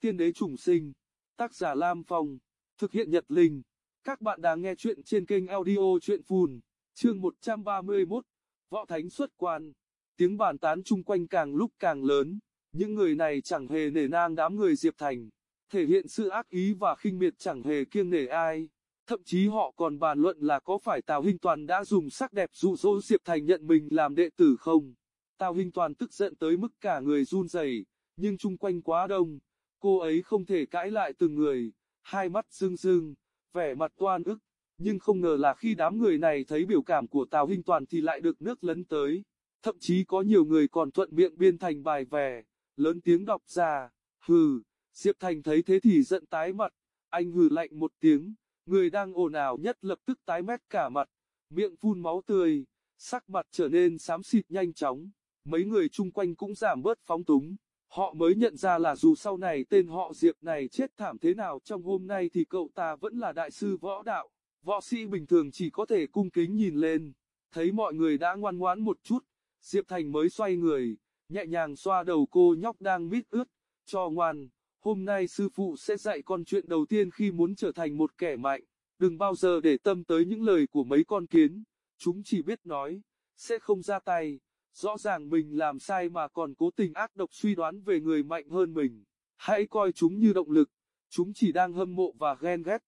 Tiên đế trùng sinh, tác giả Lam Phong, thực hiện Nhật Linh. Các bạn đang nghe chuyện trên kênh audio chuyện phùn, chương 131, Võ Thánh xuất quan. Tiếng bàn tán chung quanh càng lúc càng lớn, những người này chẳng hề nể nang đám người Diệp Thành, thể hiện sự ác ý và khinh miệt chẳng hề kiêng nể ai. Thậm chí họ còn bàn luận là có phải Tào Hinh Toàn đã dùng sắc đẹp dụ dỗ Diệp Thành nhận mình làm đệ tử không. Tào Hinh Toàn tức giận tới mức cả người run rẩy, nhưng chung quanh quá đông, cô ấy không thể cãi lại từng người, hai mắt rưng rưng, vẻ mặt toan ức, nhưng không ngờ là khi đám người này thấy biểu cảm của Tào Hinh Toàn thì lại được nước lấn tới, thậm chí có nhiều người còn thuận miệng biên thành bài vè, lớn tiếng đọc ra, hừ, Diệp Thành thấy thế thì giận tái mặt, anh hừ lạnh một tiếng, người đang ồn ào nhất lập tức tái mét cả mặt, miệng phun máu tươi, sắc mặt trở nên xám xịt nhanh chóng, mấy người chung quanh cũng giảm bớt phóng túng. Họ mới nhận ra là dù sau này tên họ Diệp này chết thảm thế nào trong hôm nay thì cậu ta vẫn là đại sư võ đạo. Võ sĩ bình thường chỉ có thể cung kính nhìn lên. Thấy mọi người đã ngoan ngoãn một chút, Diệp Thành mới xoay người, nhẹ nhàng xoa đầu cô nhóc đang mít ướt. Cho ngoan, hôm nay sư phụ sẽ dạy con chuyện đầu tiên khi muốn trở thành một kẻ mạnh. Đừng bao giờ để tâm tới những lời của mấy con kiến. Chúng chỉ biết nói, sẽ không ra tay. Rõ ràng mình làm sai mà còn cố tình ác độc suy đoán về người mạnh hơn mình. Hãy coi chúng như động lực, chúng chỉ đang hâm mộ và ghen ghét.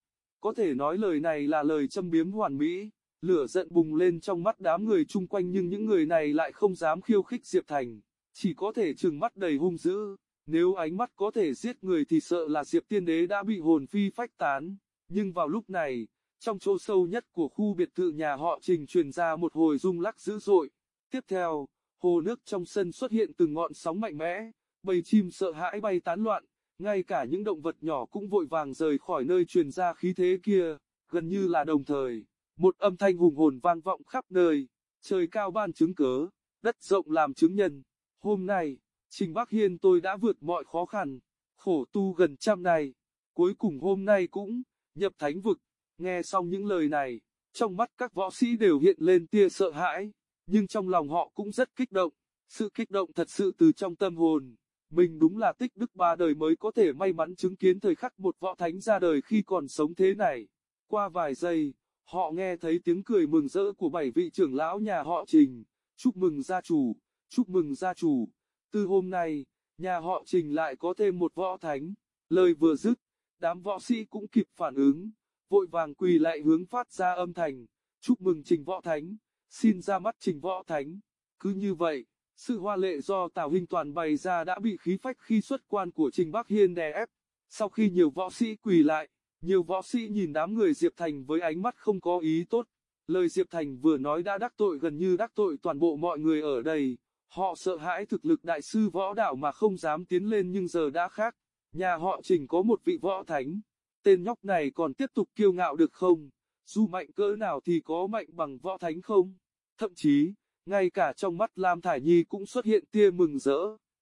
Có thể nói lời này là lời châm biếm hoàn mỹ, lửa giận bùng lên trong mắt đám người chung quanh nhưng những người này lại không dám khiêu khích Diệp Thành, chỉ có thể trừng mắt đầy hung dữ. Nếu ánh mắt có thể giết người thì sợ là Diệp Tiên Đế đã bị hồn phi phách tán. Nhưng vào lúc này, trong chỗ sâu nhất của khu biệt thự nhà họ Trình truyền ra một hồi rung lắc dữ dội. Tiếp theo, hồ nước trong sân xuất hiện từng ngọn sóng mạnh mẽ, bầy chim sợ hãi bay tán loạn, ngay cả những động vật nhỏ cũng vội vàng rời khỏi nơi truyền ra khí thế kia, gần như là đồng thời, một âm thanh hùng hồn vang vọng khắp nơi, trời cao ban chứng cớ, đất rộng làm chứng nhân, hôm nay, Trình Bắc Hiên tôi đã vượt mọi khó khăn, khổ tu gần trăm này, cuối cùng hôm nay cũng, nhập thánh vực, nghe xong những lời này, trong mắt các võ sĩ đều hiện lên tia sợ hãi nhưng trong lòng họ cũng rất kích động. Sự kích động thật sự từ trong tâm hồn. Mình đúng là tích đức ba đời mới có thể may mắn chứng kiến thời khắc một võ thánh ra đời khi còn sống thế này. Qua vài giây, họ nghe thấy tiếng cười mừng rỡ của bảy vị trưởng lão nhà họ Trình. Chúc mừng gia chủ, chúc mừng gia chủ. Từ hôm nay, nhà họ Trình lại có thêm một võ thánh. Lời vừa dứt, đám võ sĩ cũng kịp phản ứng, vội vàng quỳ lại hướng phát ra âm thanh. Chúc mừng Trình võ thánh xin ra mắt trình võ thánh. Cứ như vậy, sự hoa lệ do Tào Hinh Toàn bày ra đã bị khí phách khi xuất quan của Trình Bắc Hiên đè ép. Sau khi nhiều võ sĩ quỳ lại, nhiều võ sĩ nhìn đám người Diệp Thành với ánh mắt không có ý tốt. Lời Diệp Thành vừa nói đã đắc tội gần như đắc tội toàn bộ mọi người ở đây. Họ sợ hãi thực lực đại sư võ đạo mà không dám tiến lên nhưng giờ đã khác. Nhà họ Trình có một vị võ thánh. Tên nhóc này còn tiếp tục kiêu ngạo được không? Dù mạnh cỡ nào thì có mạnh bằng võ thánh không? Thậm chí, ngay cả trong mắt Lam Thải Nhi cũng xuất hiện tia mừng rỡ.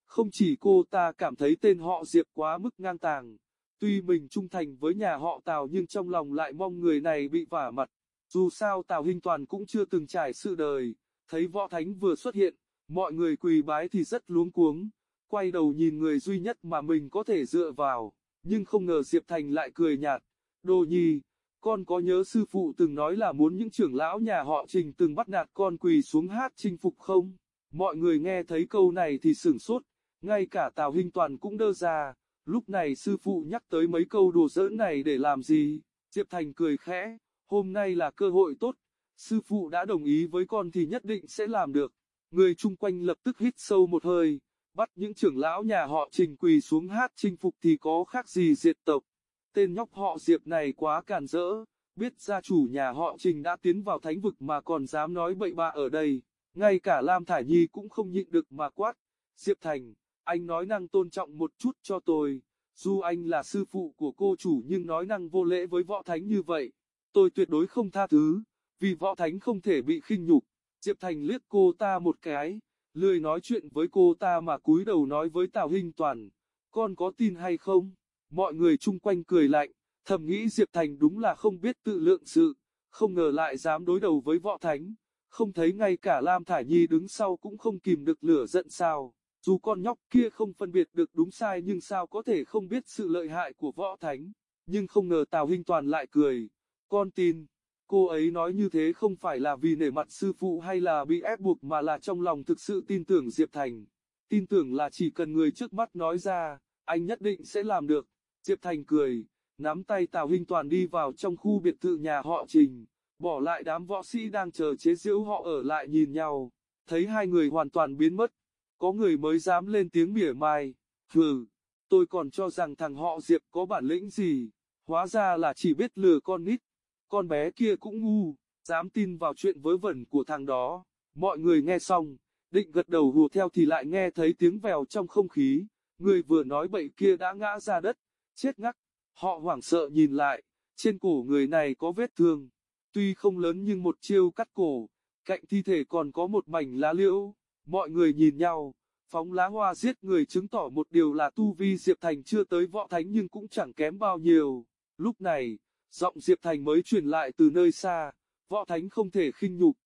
Không chỉ cô ta cảm thấy tên họ Diệp quá mức ngang tàng. Tuy mình trung thành với nhà họ Tào nhưng trong lòng lại mong người này bị vả mặt. Dù sao Tào Hinh Toàn cũng chưa từng trải sự đời. Thấy võ thánh vừa xuất hiện, mọi người quỳ bái thì rất luống cuống. Quay đầu nhìn người duy nhất mà mình có thể dựa vào. Nhưng không ngờ Diệp Thành lại cười nhạt. Đồ nhi, con có nhớ sư phụ từng nói là muốn những trưởng lão nhà họ Trình từng bắt nạt con quỳ xuống hát chinh phục không? Mọi người nghe thấy câu này thì sửng sốt, ngay cả Tào Hinh Toàn cũng đơ ra. Lúc này sư phụ nhắc tới mấy câu đùa giỡn này để làm gì? Diệp Thành cười khẽ, hôm nay là cơ hội tốt, sư phụ đã đồng ý với con thì nhất định sẽ làm được. Người chung quanh lập tức hít sâu một hơi, bắt những trưởng lão nhà họ Trình quỳ xuống hát chinh phục thì có khác gì diệt tộc. Tên nhóc họ Diệp này quá càn rỡ, biết gia chủ nhà họ Trình đã tiến vào thánh vực mà còn dám nói bậy bạ ở đây. Ngay cả Lam Thải Nhi cũng không nhịn được mà quát. Diệp Thành, anh nói năng tôn trọng một chút cho tôi. Dù anh là sư phụ của cô chủ nhưng nói năng vô lễ với võ thánh như vậy, tôi tuyệt đối không tha thứ, vì võ thánh không thể bị khinh nhục. Diệp Thành liếc cô ta một cái, lười nói chuyện với cô ta mà cúi đầu nói với Tào Hinh Toàn, con có tin hay không? Mọi người chung quanh cười lạnh, thầm nghĩ Diệp Thành đúng là không biết tự lượng sự, không ngờ lại dám đối đầu với võ thánh, không thấy ngay cả Lam Thải Nhi đứng sau cũng không kìm được lửa giận sao. Dù con nhóc kia không phân biệt được đúng sai nhưng sao có thể không biết sự lợi hại của võ thánh. Nhưng không ngờ Tào Hinh Toàn lại cười. Con tin, cô ấy nói như thế không phải là vì nể mặt sư phụ hay là bị ép buộc mà là trong lòng thực sự tin tưởng Diệp Thành. Tin tưởng là chỉ cần người trước mắt nói ra, anh nhất định sẽ làm được. Diệp Thành cười, nắm tay Tào Hinh Toàn đi vào trong khu biệt thự nhà họ Trình, bỏ lại đám võ sĩ đang chờ chế giễu họ ở lại nhìn nhau, thấy hai người hoàn toàn biến mất, có người mới dám lên tiếng mỉa mai, hừ, tôi còn cho rằng thằng họ Diệp có bản lĩnh gì, hóa ra là chỉ biết lừa con nít, con bé kia cũng ngu, dám tin vào chuyện vớ vẩn của thằng đó, mọi người nghe xong, định gật đầu hùa theo thì lại nghe thấy tiếng vèo trong không khí, người vừa nói bậy kia đã ngã ra đất, chết ngắc, họ hoảng sợ nhìn lại, trên cổ người này có vết thương, tuy không lớn nhưng một chiêu cắt cổ, cạnh thi thể còn có một mảnh lá liễu, mọi người nhìn nhau, phóng lá hoa giết người chứng tỏ một điều là tu vi Diệp Thành chưa tới võ thánh nhưng cũng chẳng kém bao nhiêu, lúc này, giọng Diệp Thành mới truyền lại từ nơi xa, võ thánh không thể khinh nhục,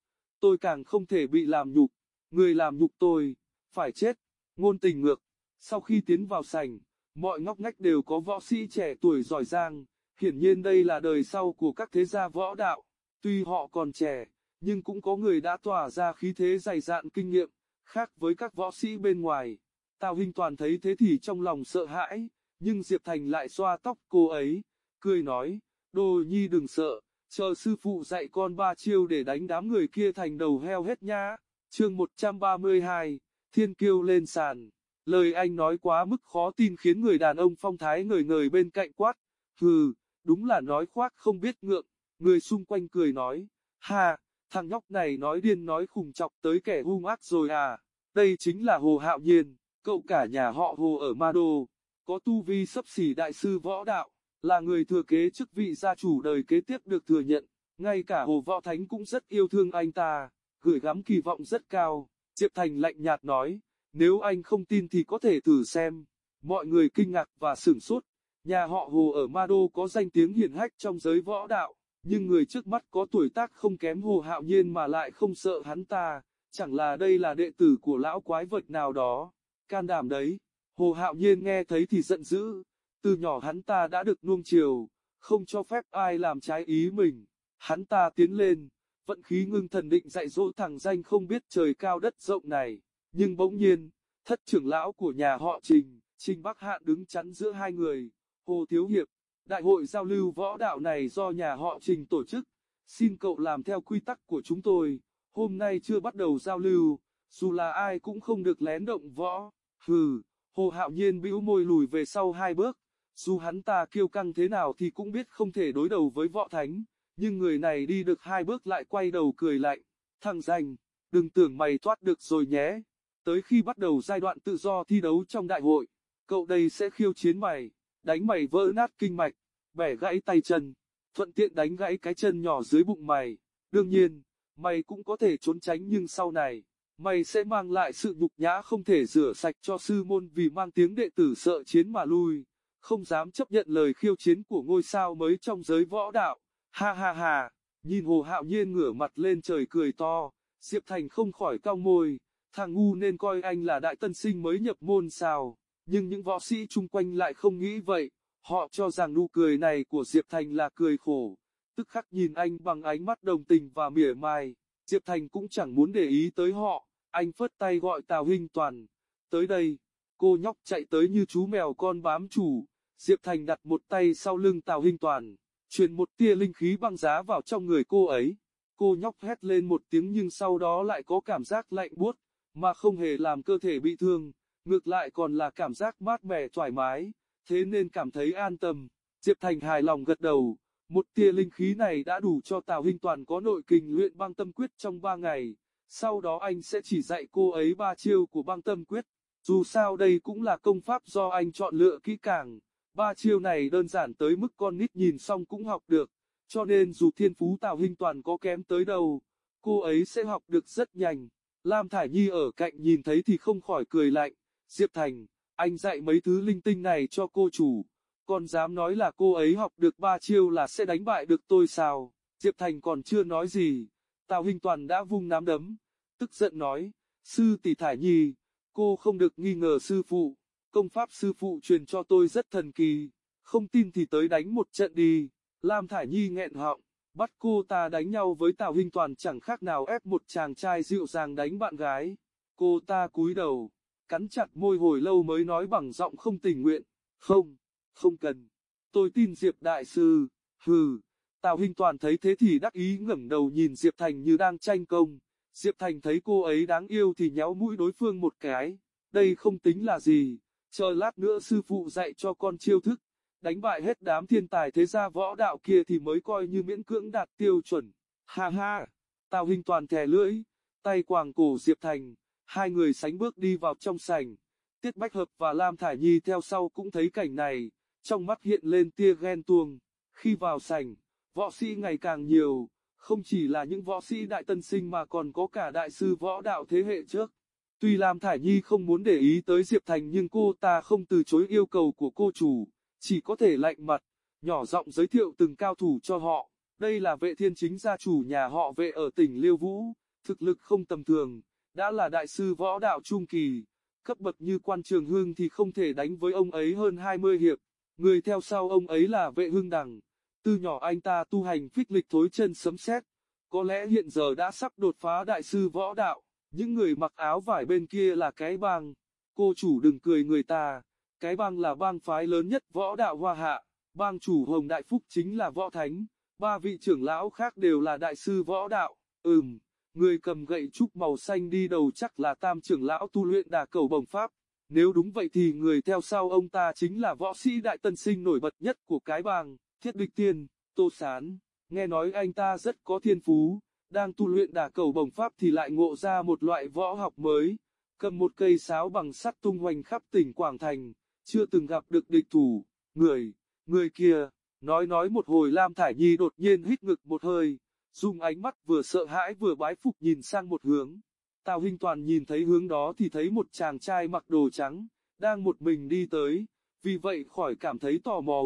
tôi càng không thể bị làm nhục, người làm nhục tôi, phải chết, ngôn tình ngược, sau khi tiến vào sảnh, mọi ngóc ngách đều có võ sĩ trẻ tuổi giỏi giang, hiển nhiên đây là đời sau của các thế gia võ đạo, tuy họ còn trẻ, nhưng cũng có người đã tỏa ra khí thế dày dạn kinh nghiệm, khác với các võ sĩ bên ngoài. Tào Hinh Toàn thấy thế thì trong lòng sợ hãi, nhưng Diệp Thành lại xoa tóc cô ấy, cười nói, đồ nhi đừng sợ, chờ sư phụ dạy con ba chiêu để đánh đám người kia thành đầu heo hết nhá. Chương 132, Thiên Kiêu lên sàn. Lời anh nói quá mức khó tin khiến người đàn ông phong thái ngời ngời bên cạnh quát. Hừ, đúng là nói khoác không biết ngượng. Người xung quanh cười nói. Ha, thằng nhóc này nói điên nói khùng chọc tới kẻ hung ác rồi à. Đây chính là Hồ Hạo Nhiên, cậu cả nhà họ Hồ ở Ma Đô. Có tu vi sấp xỉ đại sư võ đạo, là người thừa kế chức vị gia chủ đời kế tiếp được thừa nhận. Ngay cả Hồ Võ Thánh cũng rất yêu thương anh ta, gửi gắm kỳ vọng rất cao. Diệp Thành lạnh nhạt nói. Nếu anh không tin thì có thể thử xem. Mọi người kinh ngạc và sửng sốt. Nhà họ Hồ ở Ma Đô có danh tiếng hiển hách trong giới võ đạo, nhưng người trước mắt có tuổi tác không kém Hồ Hạo Nhiên mà lại không sợ hắn ta, chẳng là đây là đệ tử của lão quái vật nào đó. Can đảm đấy, Hồ Hạo Nhiên nghe thấy thì giận dữ, từ nhỏ hắn ta đã được nuông chiều, không cho phép ai làm trái ý mình. Hắn ta tiến lên, vận khí ngưng thần định dạy dỗ thằng danh không biết trời cao đất rộng này. Nhưng bỗng nhiên, thất trưởng lão của nhà họ Trình, Trình Bắc Hạn đứng chắn giữa hai người, Hồ Thiếu Hiệp, đại hội giao lưu võ đạo này do nhà họ Trình tổ chức, xin cậu làm theo quy tắc của chúng tôi, hôm nay chưa bắt đầu giao lưu, dù là ai cũng không được lén động võ, hừ, Hồ Hạo Nhiên bĩu môi lùi về sau hai bước, dù hắn ta kiêu căng thế nào thì cũng biết không thể đối đầu với võ thánh, nhưng người này đi được hai bước lại quay đầu cười lạnh, thằng danh, đừng tưởng mày thoát được rồi nhé tới khi bắt đầu giai đoạn tự do thi đấu trong đại hội, cậu đây sẽ khiêu chiến mày, đánh mày vỡ nát kinh mạch, bẻ gãy tay chân, thuận tiện đánh gãy cái chân nhỏ dưới bụng mày. Đương nhiên, mày cũng có thể trốn tránh nhưng sau này, mày sẽ mang lại sự nhục nhã không thể rửa sạch cho sư môn vì mang tiếng đệ tử sợ chiến mà lui, không dám chấp nhận lời khiêu chiến của ngôi sao mới trong giới võ đạo. Ha ha ha, nhìn Hồ Hạo Nhiên ngửa mặt lên trời cười to, Diệp Thành không khỏi cong môi thằng ngu nên coi anh là đại tân sinh mới nhập môn sao, nhưng những võ sĩ chung quanh lại không nghĩ vậy, họ cho rằng nụ cười này của Diệp Thành là cười khổ, tức khắc nhìn anh bằng ánh mắt đồng tình và mỉa mai, Diệp Thành cũng chẳng muốn để ý tới họ, anh phất tay gọi Tào Hinh Toàn, tới đây, cô nhóc chạy tới như chú mèo con bám chủ, Diệp Thành đặt một tay sau lưng Tào Hinh Toàn, truyền một tia linh khí băng giá vào trong người cô ấy. Cô nhóc hét lên một tiếng nhưng sau đó lại có cảm giác lạnh buốt, mà không hề làm cơ thể bị thương, ngược lại còn là cảm giác mát mẻ thoải mái, thế nên cảm thấy an tâm. Diệp Thành hài lòng gật đầu, một tia linh khí này đã đủ cho Tào Hinh Toàn có nội kình luyện băng tâm quyết trong 3 ngày, sau đó anh sẽ chỉ dạy cô ấy ba chiêu của băng tâm quyết. Dù sao đây cũng là công pháp do anh chọn lựa kỹ càng, ba chiêu này đơn giản tới mức con nít nhìn xong cũng học được, cho nên dù thiên phú Tào Hinh Toàn có kém tới đâu, cô ấy sẽ học được rất nhanh. Lam Thải Nhi ở cạnh nhìn thấy thì không khỏi cười lạnh, Diệp Thành, anh dạy mấy thứ linh tinh này cho cô chủ, còn dám nói là cô ấy học được ba chiêu là sẽ đánh bại được tôi sao, Diệp Thành còn chưa nói gì, Tào Hình Toàn đã vung nắm đấm, tức giận nói, sư tỷ Thải Nhi, cô không được nghi ngờ sư phụ, công pháp sư phụ truyền cho tôi rất thần kỳ, không tin thì tới đánh một trận đi. Lam Thải Nhi nghẹn họng, bắt cô ta đánh nhau với Tào Hinh Toàn chẳng khác nào ép một chàng trai dịu dàng đánh bạn gái. Cô ta cúi đầu, cắn chặt môi hồi lâu mới nói bằng giọng không tình nguyện, không, không cần, tôi tin Diệp Đại Sư, hừ. Tào Hinh Toàn thấy thế thì đắc ý ngẩng đầu nhìn Diệp Thành như đang tranh công. Diệp Thành thấy cô ấy đáng yêu thì nhéo mũi đối phương một cái. Đây không tính là gì, chờ lát nữa sư phụ dạy cho con chiêu thức. Đánh bại hết đám thiên tài thế gia võ đạo kia thì mới coi như miễn cưỡng đạt tiêu chuẩn. Ha ha, Tào hình Toàn thè lưỡi, tay quàng cổ Diệp Thành, hai người sánh bước đi vào trong sảnh. Tiết Bách Hợp và Lam Thải Nhi theo sau cũng thấy cảnh này, trong mắt hiện lên tia ghen tuông. Khi vào sảnh, võ sĩ ngày càng nhiều, không chỉ là những võ sĩ đại tân sinh mà còn có cả đại sư võ đạo thế hệ trước. Tuy Lam Thải Nhi không muốn để ý tới Diệp Thành nhưng cô ta không từ chối yêu cầu của cô chủ, chỉ có thể lạnh mặt, nhỏ giọng giới thiệu từng cao thủ cho họ. Đây là vệ thiên chính gia chủ nhà họ vệ ở tỉnh Liêu Vũ, thực lực không tầm thường, đã là đại sư võ đạo trung kỳ, cấp bậc như quan trường hương thì không thể đánh với ông ấy hơn 20 hiệp. Người theo sau ông ấy là vệ hương đằng, từ nhỏ anh ta tu hành phích lịch thối chân sấm sét, có lẽ hiện giờ đã sắp đột phá đại sư võ đạo, những người mặc áo vải bên kia là cái bang, cô chủ đừng cười người ta, cái bang là bang phái lớn nhất võ đạo hoa hạ, bang chủ Hồng Đại Phúc chính là võ thánh, ba vị trưởng lão khác đều là đại sư võ đạo, ừm, người cầm gậy trúc màu xanh đi đầu chắc là tam trưởng lão tu luyện đà cầu bồng pháp. Nếu đúng vậy thì người theo sau ông ta chính là võ sĩ đại tân sinh nổi bật nhất của cái bang. Thiết Địch Tiên, Tô Sán, nghe nói anh ta rất có thiên phú, đang tu luyện đả cầu bồng pháp thì lại ngộ ra một loại võ học mới, cầm một cây sáo bằng sắt tung hoành khắp tỉnh Quảng Thành, chưa từng gặp được địch thủ, người, người kia, nói nói một hồi Lam Thải Nhi đột nhiên hít ngực một hơi, dùng ánh mắt vừa sợ hãi vừa bái phục nhìn sang một hướng. Tào Hinh Toàn nhìn thấy hướng đó thì thấy một chàng trai mặc đồ trắng, đang một mình đi tới, vì vậy khỏi cảm thấy tò mò.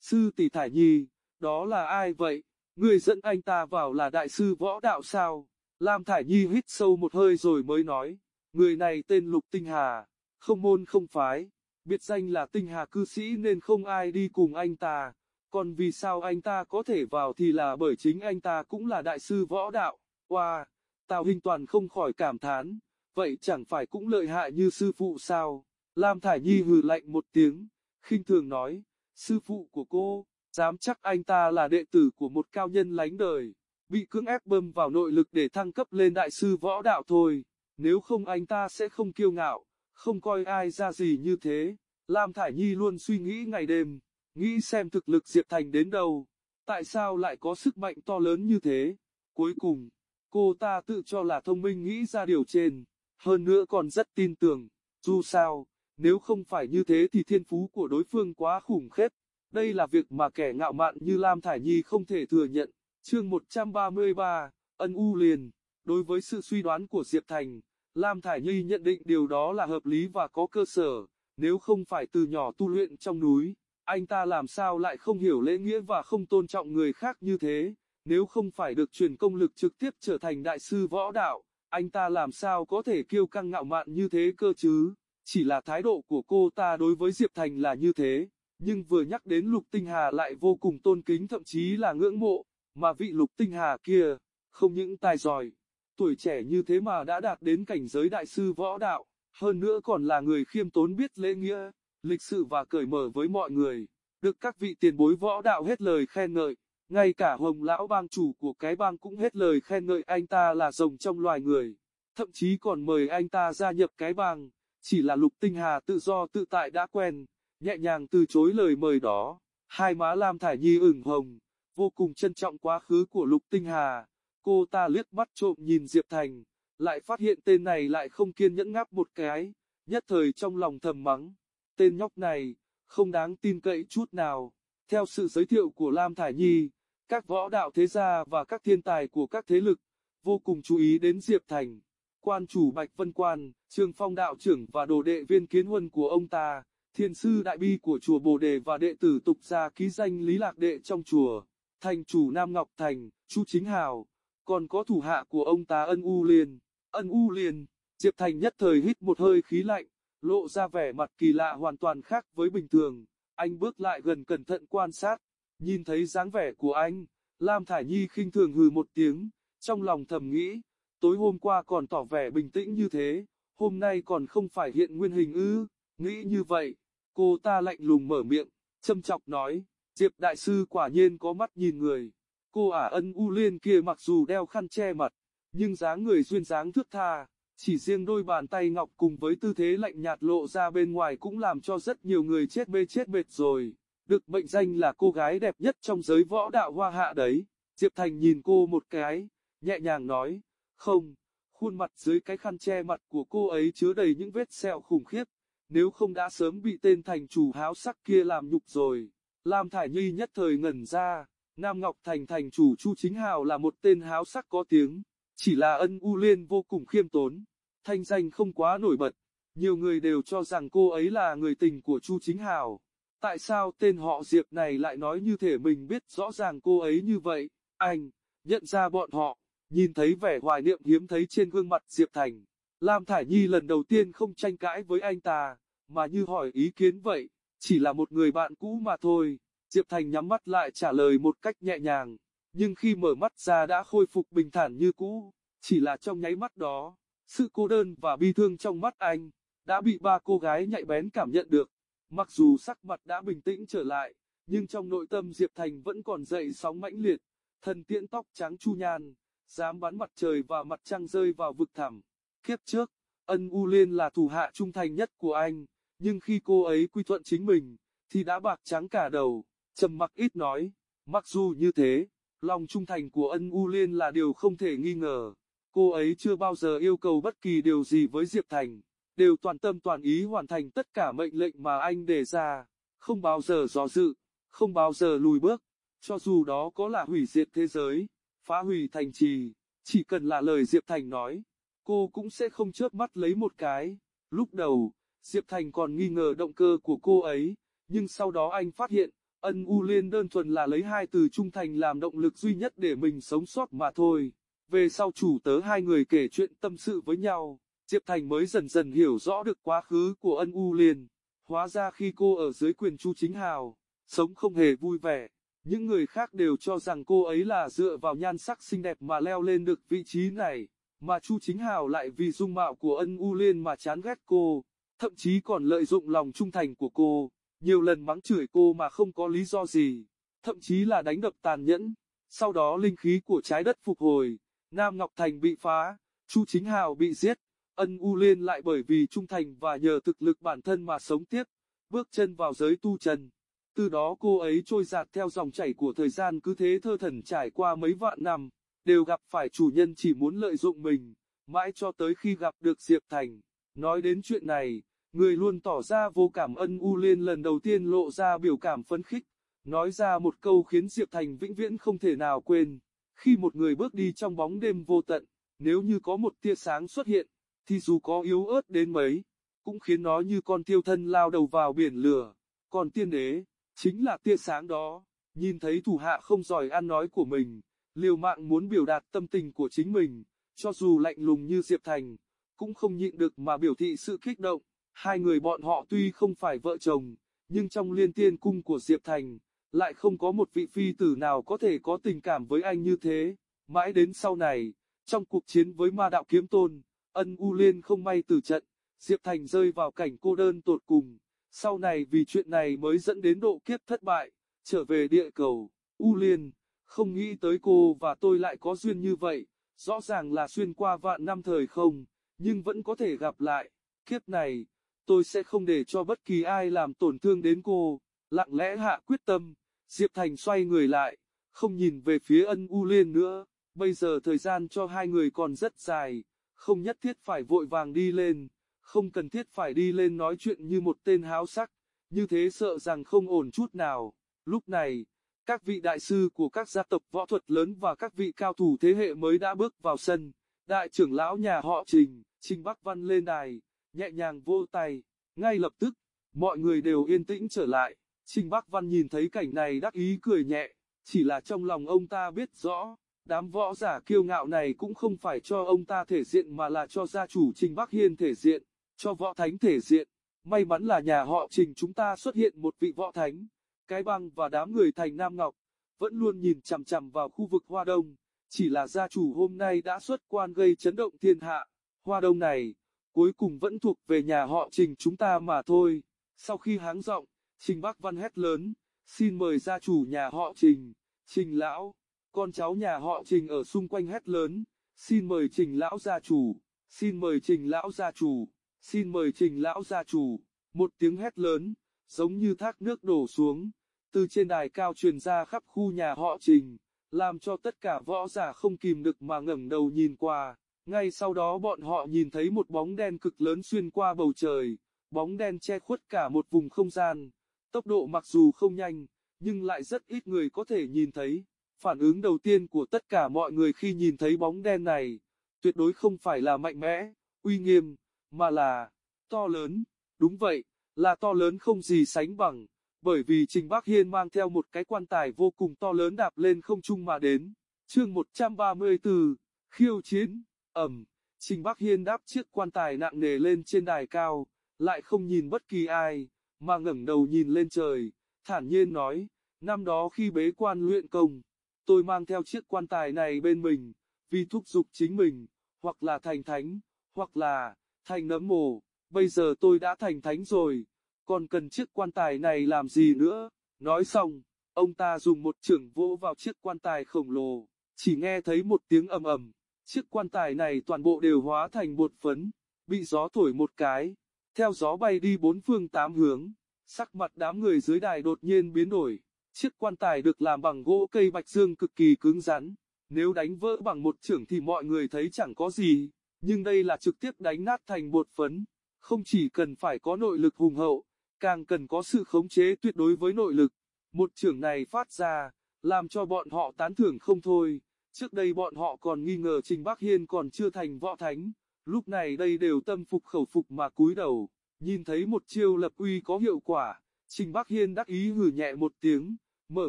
Sư tỷ Thải Nhi, đó là ai vậy? Người dẫn anh ta vào là đại sư võ đạo sao? Lam Thải Nhi hít sâu một hơi rồi mới nói, người này tên Lục Tinh Hà, không môn không phái, biệt danh là Tinh Hà cư sĩ nên không ai đi cùng anh ta, còn vì sao anh ta có thể vào thì là bởi chính anh ta cũng là đại sư võ đạo, wow, Tào Hình Toàn không khỏi cảm thán, vậy chẳng phải cũng lợi hại như sư phụ sao? Lam Thải Nhi hừ lạnh một tiếng, khinh thường nói, sư phụ của cô, dám chắc anh ta là đệ tử của một cao nhân lánh đời, bị cưỡng ép bơm vào nội lực để thăng cấp lên đại sư võ đạo thôi, nếu không anh ta sẽ không kiêu ngạo, không coi ai ra gì như thế. Lam Thải Nhi luôn suy nghĩ ngày đêm, nghĩ xem thực lực Diệp Thành đến đâu, tại sao lại có sức mạnh to lớn như thế. Cuối cùng, cô ta tự cho là thông minh nghĩ ra điều trên, hơn nữa còn rất tin tưởng, dù sao, nếu không phải như thế thì thiên phú của đối phương quá khủng khiếp. Đây là việc mà kẻ ngạo mạn như Lam Thải Nhi không thể thừa nhận. Chương 133, ân u liền. Đối với sự suy đoán của Diệp Thành, Lam Thải Nhi nhận định điều đó là hợp lý và có cơ sở. Nếu không phải từ nhỏ tu luyện trong núi, anh ta làm sao lại không hiểu lễ nghĩa và không tôn trọng người khác như thế. Nếu không phải được truyền công lực trực tiếp trở thành đại sư võ đạo, anh ta làm sao có thể kiêu căng ngạo mạn như thế cơ chứ? Chỉ là thái độ của cô ta đối với Diệp Thành là như thế, nhưng vừa nhắc đến Lục Tinh Hà lại vô cùng tôn kính thậm chí là ngưỡng mộ, mà vị Lục Tinh Hà kia, không những tài giỏi, tuổi trẻ như thế mà đã đạt đến cảnh giới đại sư võ đạo, hơn nữa còn là người khiêm tốn biết lễ nghĩa, lịch sự và cởi mở với mọi người, được các vị tiền bối võ đạo hết lời khen ngợi. Ngay cả hồng lão bang chủ của cái bang cũng hết lời khen ngợi anh ta là rồng trong loài người, thậm chí còn mời anh ta gia nhập cái bang. Chỉ là Lục Tinh Hà tự do tự tại đã quen, nhẹ nhàng từ chối lời mời đó. Hai má Lam Thải Nhi ửng hồng, vô cùng trân trọng quá khứ của Lục Tinh Hà. Cô ta liếc mắt trộm nhìn Diệp Thành, lại phát hiện tên này lại không kiên nhẫn ngáp một cái, nhất thời trong lòng thầm mắng. Tên nhóc này, không đáng tin cậy chút nào. Theo sự giới thiệu của Lam Thải Nhi, các võ đạo thế gia và các thiên tài của các thế lực, vô cùng chú ý đến Diệp Thành quan chủ Bạch Vân Quan, trường phong đạo trưởng và đồ đệ viên kiến huân của ông ta, thiền sư đại bi của chùa Bồ Đề và đệ tử tục gia ký danh Lý Lạc Đệ trong chùa, thành chủ Nam Ngọc Thành, Chu Chính Hào, còn có thủ hạ của ông ta Ân U liền Ân U liền Diệp Thành nhất thời hít một hơi khí lạnh, lộ ra vẻ mặt kỳ lạ hoàn toàn khác với bình thường. Anh bước lại gần cẩn thận quan sát, nhìn thấy dáng vẻ của anh, Lam Thải Nhi khinh thường hừ một tiếng, trong lòng thầm nghĩ, tối hôm qua còn tỏ vẻ bình tĩnh như thế, hôm nay còn không phải hiện nguyên hình ư, nghĩ như vậy, cô ta lạnh lùng mở miệng, châm chọc nói, Diệp Đại Sư quả nhiên có mắt nhìn người, cô ả ân u liên kia mặc dù đeo khăn che mặt, nhưng dáng người duyên dáng thước tha, chỉ riêng đôi bàn tay ngọc cùng với tư thế lạnh nhạt lộ ra bên ngoài cũng làm cho rất nhiều người chết mê chết mệt rồi, được mệnh danh là cô gái đẹp nhất trong giới võ đạo hoa hạ đấy, Diệp Thành nhìn cô một cái, nhẹ nhàng nói, không, khuôn mặt dưới cái khăn che mặt của cô ấy chứa đầy những vết sẹo khủng khiếp, nếu không đã sớm bị tên thành chủ háo sắc kia làm nhục rồi. Lam Thải Nhi nhất thời ngẩn ra, Nam Ngọc Thành thành chủ Chu Chính Hào là một tên háo sắc có tiếng, chỉ là ân u liên vô cùng khiêm tốn, thanh danh không quá nổi bật, nhiều người đều cho rằng cô ấy là người tình của Chu Chính Hào. Tại sao tên họ Diệp này lại nói như thể mình biết rõ ràng cô ấy như vậy? Anh, nhận ra bọn họ, nhìn thấy vẻ hoài niệm hiếm thấy trên gương mặt Diệp Thành. Lam Thải Nhi lần đầu tiên không tranh cãi với anh ta, mà như hỏi ý kiến vậy, chỉ là một người bạn cũ mà thôi. Diệp Thành nhắm mắt lại trả lời một cách nhẹ nhàng, nhưng khi mở mắt ra đã khôi phục bình thản như cũ, chỉ là trong nháy mắt đó, sự cô đơn và bi thương trong mắt anh, đã bị ba cô gái nhạy bén cảm nhận được. Mặc dù sắc mặt đã bình tĩnh trở lại, nhưng trong nội tâm Diệp Thành vẫn còn dậy sóng mãnh liệt, thần tiễn tóc trắng chu nhan, dám bắn mặt trời và mặt trăng rơi vào vực thẳm. Kiếp trước, ân U Liên là thủ hạ trung thành nhất của anh, nhưng khi cô ấy quy thuận chính mình, thì đã bạc trắng cả đầu, trầm mặc ít nói. Mặc dù như thế, lòng trung thành của ân U Liên là điều không thể nghi ngờ. Cô ấy chưa bao giờ yêu cầu bất kỳ điều gì với Diệp Thành, đều toàn tâm toàn ý hoàn thành tất cả mệnh lệnh mà anh đề ra, không bao giờ do dự, không bao giờ lùi bước, cho dù đó có là hủy diệt thế giới, phá hủy thành trì, chỉ cần là lời Diệp Thành nói, cô cũng sẽ không chớp mắt lấy một cái. Lúc đầu, Diệp Thành còn nghi ngờ động cơ của cô ấy, nhưng sau đó anh phát hiện, ân u liên đơn thuần là lấy hai từ trung thành làm động lực duy nhất để mình sống sót mà thôi. Về sau chủ tớ hai người kể chuyện tâm sự với nhau, Diệp Thành mới dần dần hiểu rõ được quá khứ của ân u liên. Hóa ra khi cô ở dưới quyền Chu Chính Hào, sống không hề vui vẻ. Những người khác đều cho rằng cô ấy là dựa vào nhan sắc xinh đẹp mà leo lên được vị trí này, mà Chu Chính Hào lại vì dung mạo của ân u liên mà chán ghét cô, thậm chí còn lợi dụng lòng trung thành của cô, nhiều lần mắng chửi cô mà không có lý do gì, thậm chí là đánh đập tàn nhẫn. Sau đó linh khí của trái đất phục hồi, Nam Ngọc Thành bị phá, Chu Chính Hào bị giết, ân u liên lại bởi vì trung thành và nhờ thực lực bản thân mà sống tiếp, bước chân vào giới tu trần. Từ đó cô ấy trôi giạt theo dòng chảy của thời gian cứ thế thơ thần trải qua mấy vạn năm, đều gặp phải chủ nhân chỉ muốn lợi dụng mình, mãi cho tới khi gặp được Diệp Thành. Nói đến chuyện này, người luôn tỏ ra vô cảm ân u liên lần đầu tiên lộ ra biểu cảm phấn khích, nói ra một câu khiến Diệp Thành vĩnh viễn không thể nào quên. Khi một người bước đi trong bóng đêm vô tận, nếu như có một tia sáng xuất hiện, thì dù có yếu ớt đến mấy, cũng khiến nó như con tiêu thân lao đầu vào biển lửa. Còn tiên đế, Chính là tia sáng đó, nhìn thấy thủ hạ không giỏi ăn nói của mình, liều mạng muốn biểu đạt tâm tình của chính mình, cho dù lạnh lùng như Diệp Thành, cũng không nhịn được mà biểu thị sự kích động. Hai người bọn họ tuy không phải vợ chồng, nhưng trong liên tiên cung của Diệp Thành, lại không có một vị phi tử nào có thể có tình cảm với anh như thế. Mãi đến sau này, trong cuộc chiến với ma đạo kiếm tôn, ân U Liên không may tử trận, Diệp Thành rơi vào cảnh cô đơn tột cùng. Sau này vì chuyện này mới dẫn đến độ kiếp thất bại, trở về địa cầu, U Liên, không nghĩ tới cô và tôi lại có duyên như vậy, rõ ràng là xuyên qua vạn năm thời không, nhưng vẫn có thể gặp lại, kiếp này, tôi sẽ không để cho bất kỳ ai làm tổn thương đến cô, lặng lẽ hạ quyết tâm, Diệp Thành xoay người lại, không nhìn về phía ân U Liên nữa, bây giờ thời gian cho hai người còn rất dài, không nhất thiết phải vội vàng đi lên không cần thiết phải đi lên nói chuyện như một tên háo sắc, như thế sợ rằng không ổn chút nào. Lúc này, các vị đại sư của các gia tộc võ thuật lớn và các vị cao thủ thế hệ mới đã bước vào sân. Đại trưởng lão nhà họ Trình, Trình Bắc Văn lên đài, nhẹ nhàng vô tay, ngay lập tức, mọi người đều yên tĩnh trở lại. Trình Bắc Văn nhìn thấy cảnh này đắc ý cười nhẹ, chỉ là trong lòng ông ta biết rõ, Đám võ giả kiêu ngạo này cũng không phải cho ông ta thể diện mà là cho gia chủ Trình Bắc Hiên thể diện, cho võ thánh thể diện. May mắn là nhà họ Trình chúng ta xuất hiện một vị võ thánh. Cái băng và đám người thành Nam Ngọc, vẫn luôn nhìn chằm chằm vào khu vực Hoa Đông. Chỉ là gia chủ hôm nay đã xuất quan gây chấn động thiên hạ. Hoa Đông này, cuối cùng vẫn thuộc về nhà họ Trình chúng ta mà thôi. Sau khi háng giọng, Trình Bắc Văn hét lớn, xin mời gia chủ nhà họ Trình, Trình Lão. Con cháu nhà họ Trình ở xung quanh hét lớn, xin mời Trình Lão gia chủ, xin mời Trình Lão gia chủ, xin mời Trình Lão gia chủ. Một tiếng hét lớn, giống như thác nước đổ xuống, từ trên đài cao truyền ra khắp khu nhà họ Trình, làm cho tất cả võ giả không kìm được mà ngẩng đầu nhìn qua. Ngay sau đó bọn họ nhìn thấy một bóng đen cực lớn xuyên qua bầu trời, bóng đen che khuất cả một vùng không gian. Tốc độ mặc dù không nhanh, nhưng lại rất ít người có thể nhìn thấy. Phản ứng đầu tiên của tất cả mọi người khi nhìn thấy bóng đen này, tuyệt đối không phải là mạnh mẽ, uy nghiêm, mà là to lớn. Đúng vậy, là to lớn không gì sánh bằng, bởi vì Trình Bác Hiên mang theo một cái quan tài vô cùng to lớn đạp lên không trung mà đến. Chương 134, khiêu chiến, Ẩm, Trình Bắc Hiên đáp chiếc quan tài nặng nề lên trên đài cao, lại không nhìn bất kỳ ai, mà ngẩng đầu nhìn lên trời, thản nhiên nói, năm đó khi bế quan luyện công, tôi mang theo chiếc quan tài này bên mình, vì thúc giục chính mình, hoặc là thành thánh, hoặc là thành nấm mồ, bây giờ tôi đã thành thánh rồi, còn cần chiếc quan tài này làm gì nữa, nói xong, ông ta dùng một chưởng vỗ vào chiếc quan tài khổng lồ, chỉ nghe thấy một tiếng ầm ầm, chiếc quan tài này toàn bộ đều hóa thành bột phấn, bị gió thổi một cái, theo gió bay đi bốn phương tám hướng, sắc mặt đám người dưới đài đột nhiên biến đổi. Chiếc quan tài được làm bằng gỗ cây bạch dương cực kỳ cứng rắn, nếu đánh vỡ bằng một chưởng thì mọi người thấy chẳng có gì, nhưng đây là trực tiếp đánh nát thành bột phấn, không chỉ cần phải có nội lực hùng hậu, càng cần có sự khống chế tuyệt đối với nội lực. Một trưởng này phát ra, làm cho bọn họ tán thưởng không thôi, trước đây bọn họ còn nghi ngờ Trình Bắc Hiên còn chưa thành võ thánh, lúc này đây đều tâm phục khẩu phục mà cúi đầu, nhìn thấy một chiêu lập uy có hiệu quả, Trình Bắc Hiên đắc ý hử nhẹ một tiếng, mở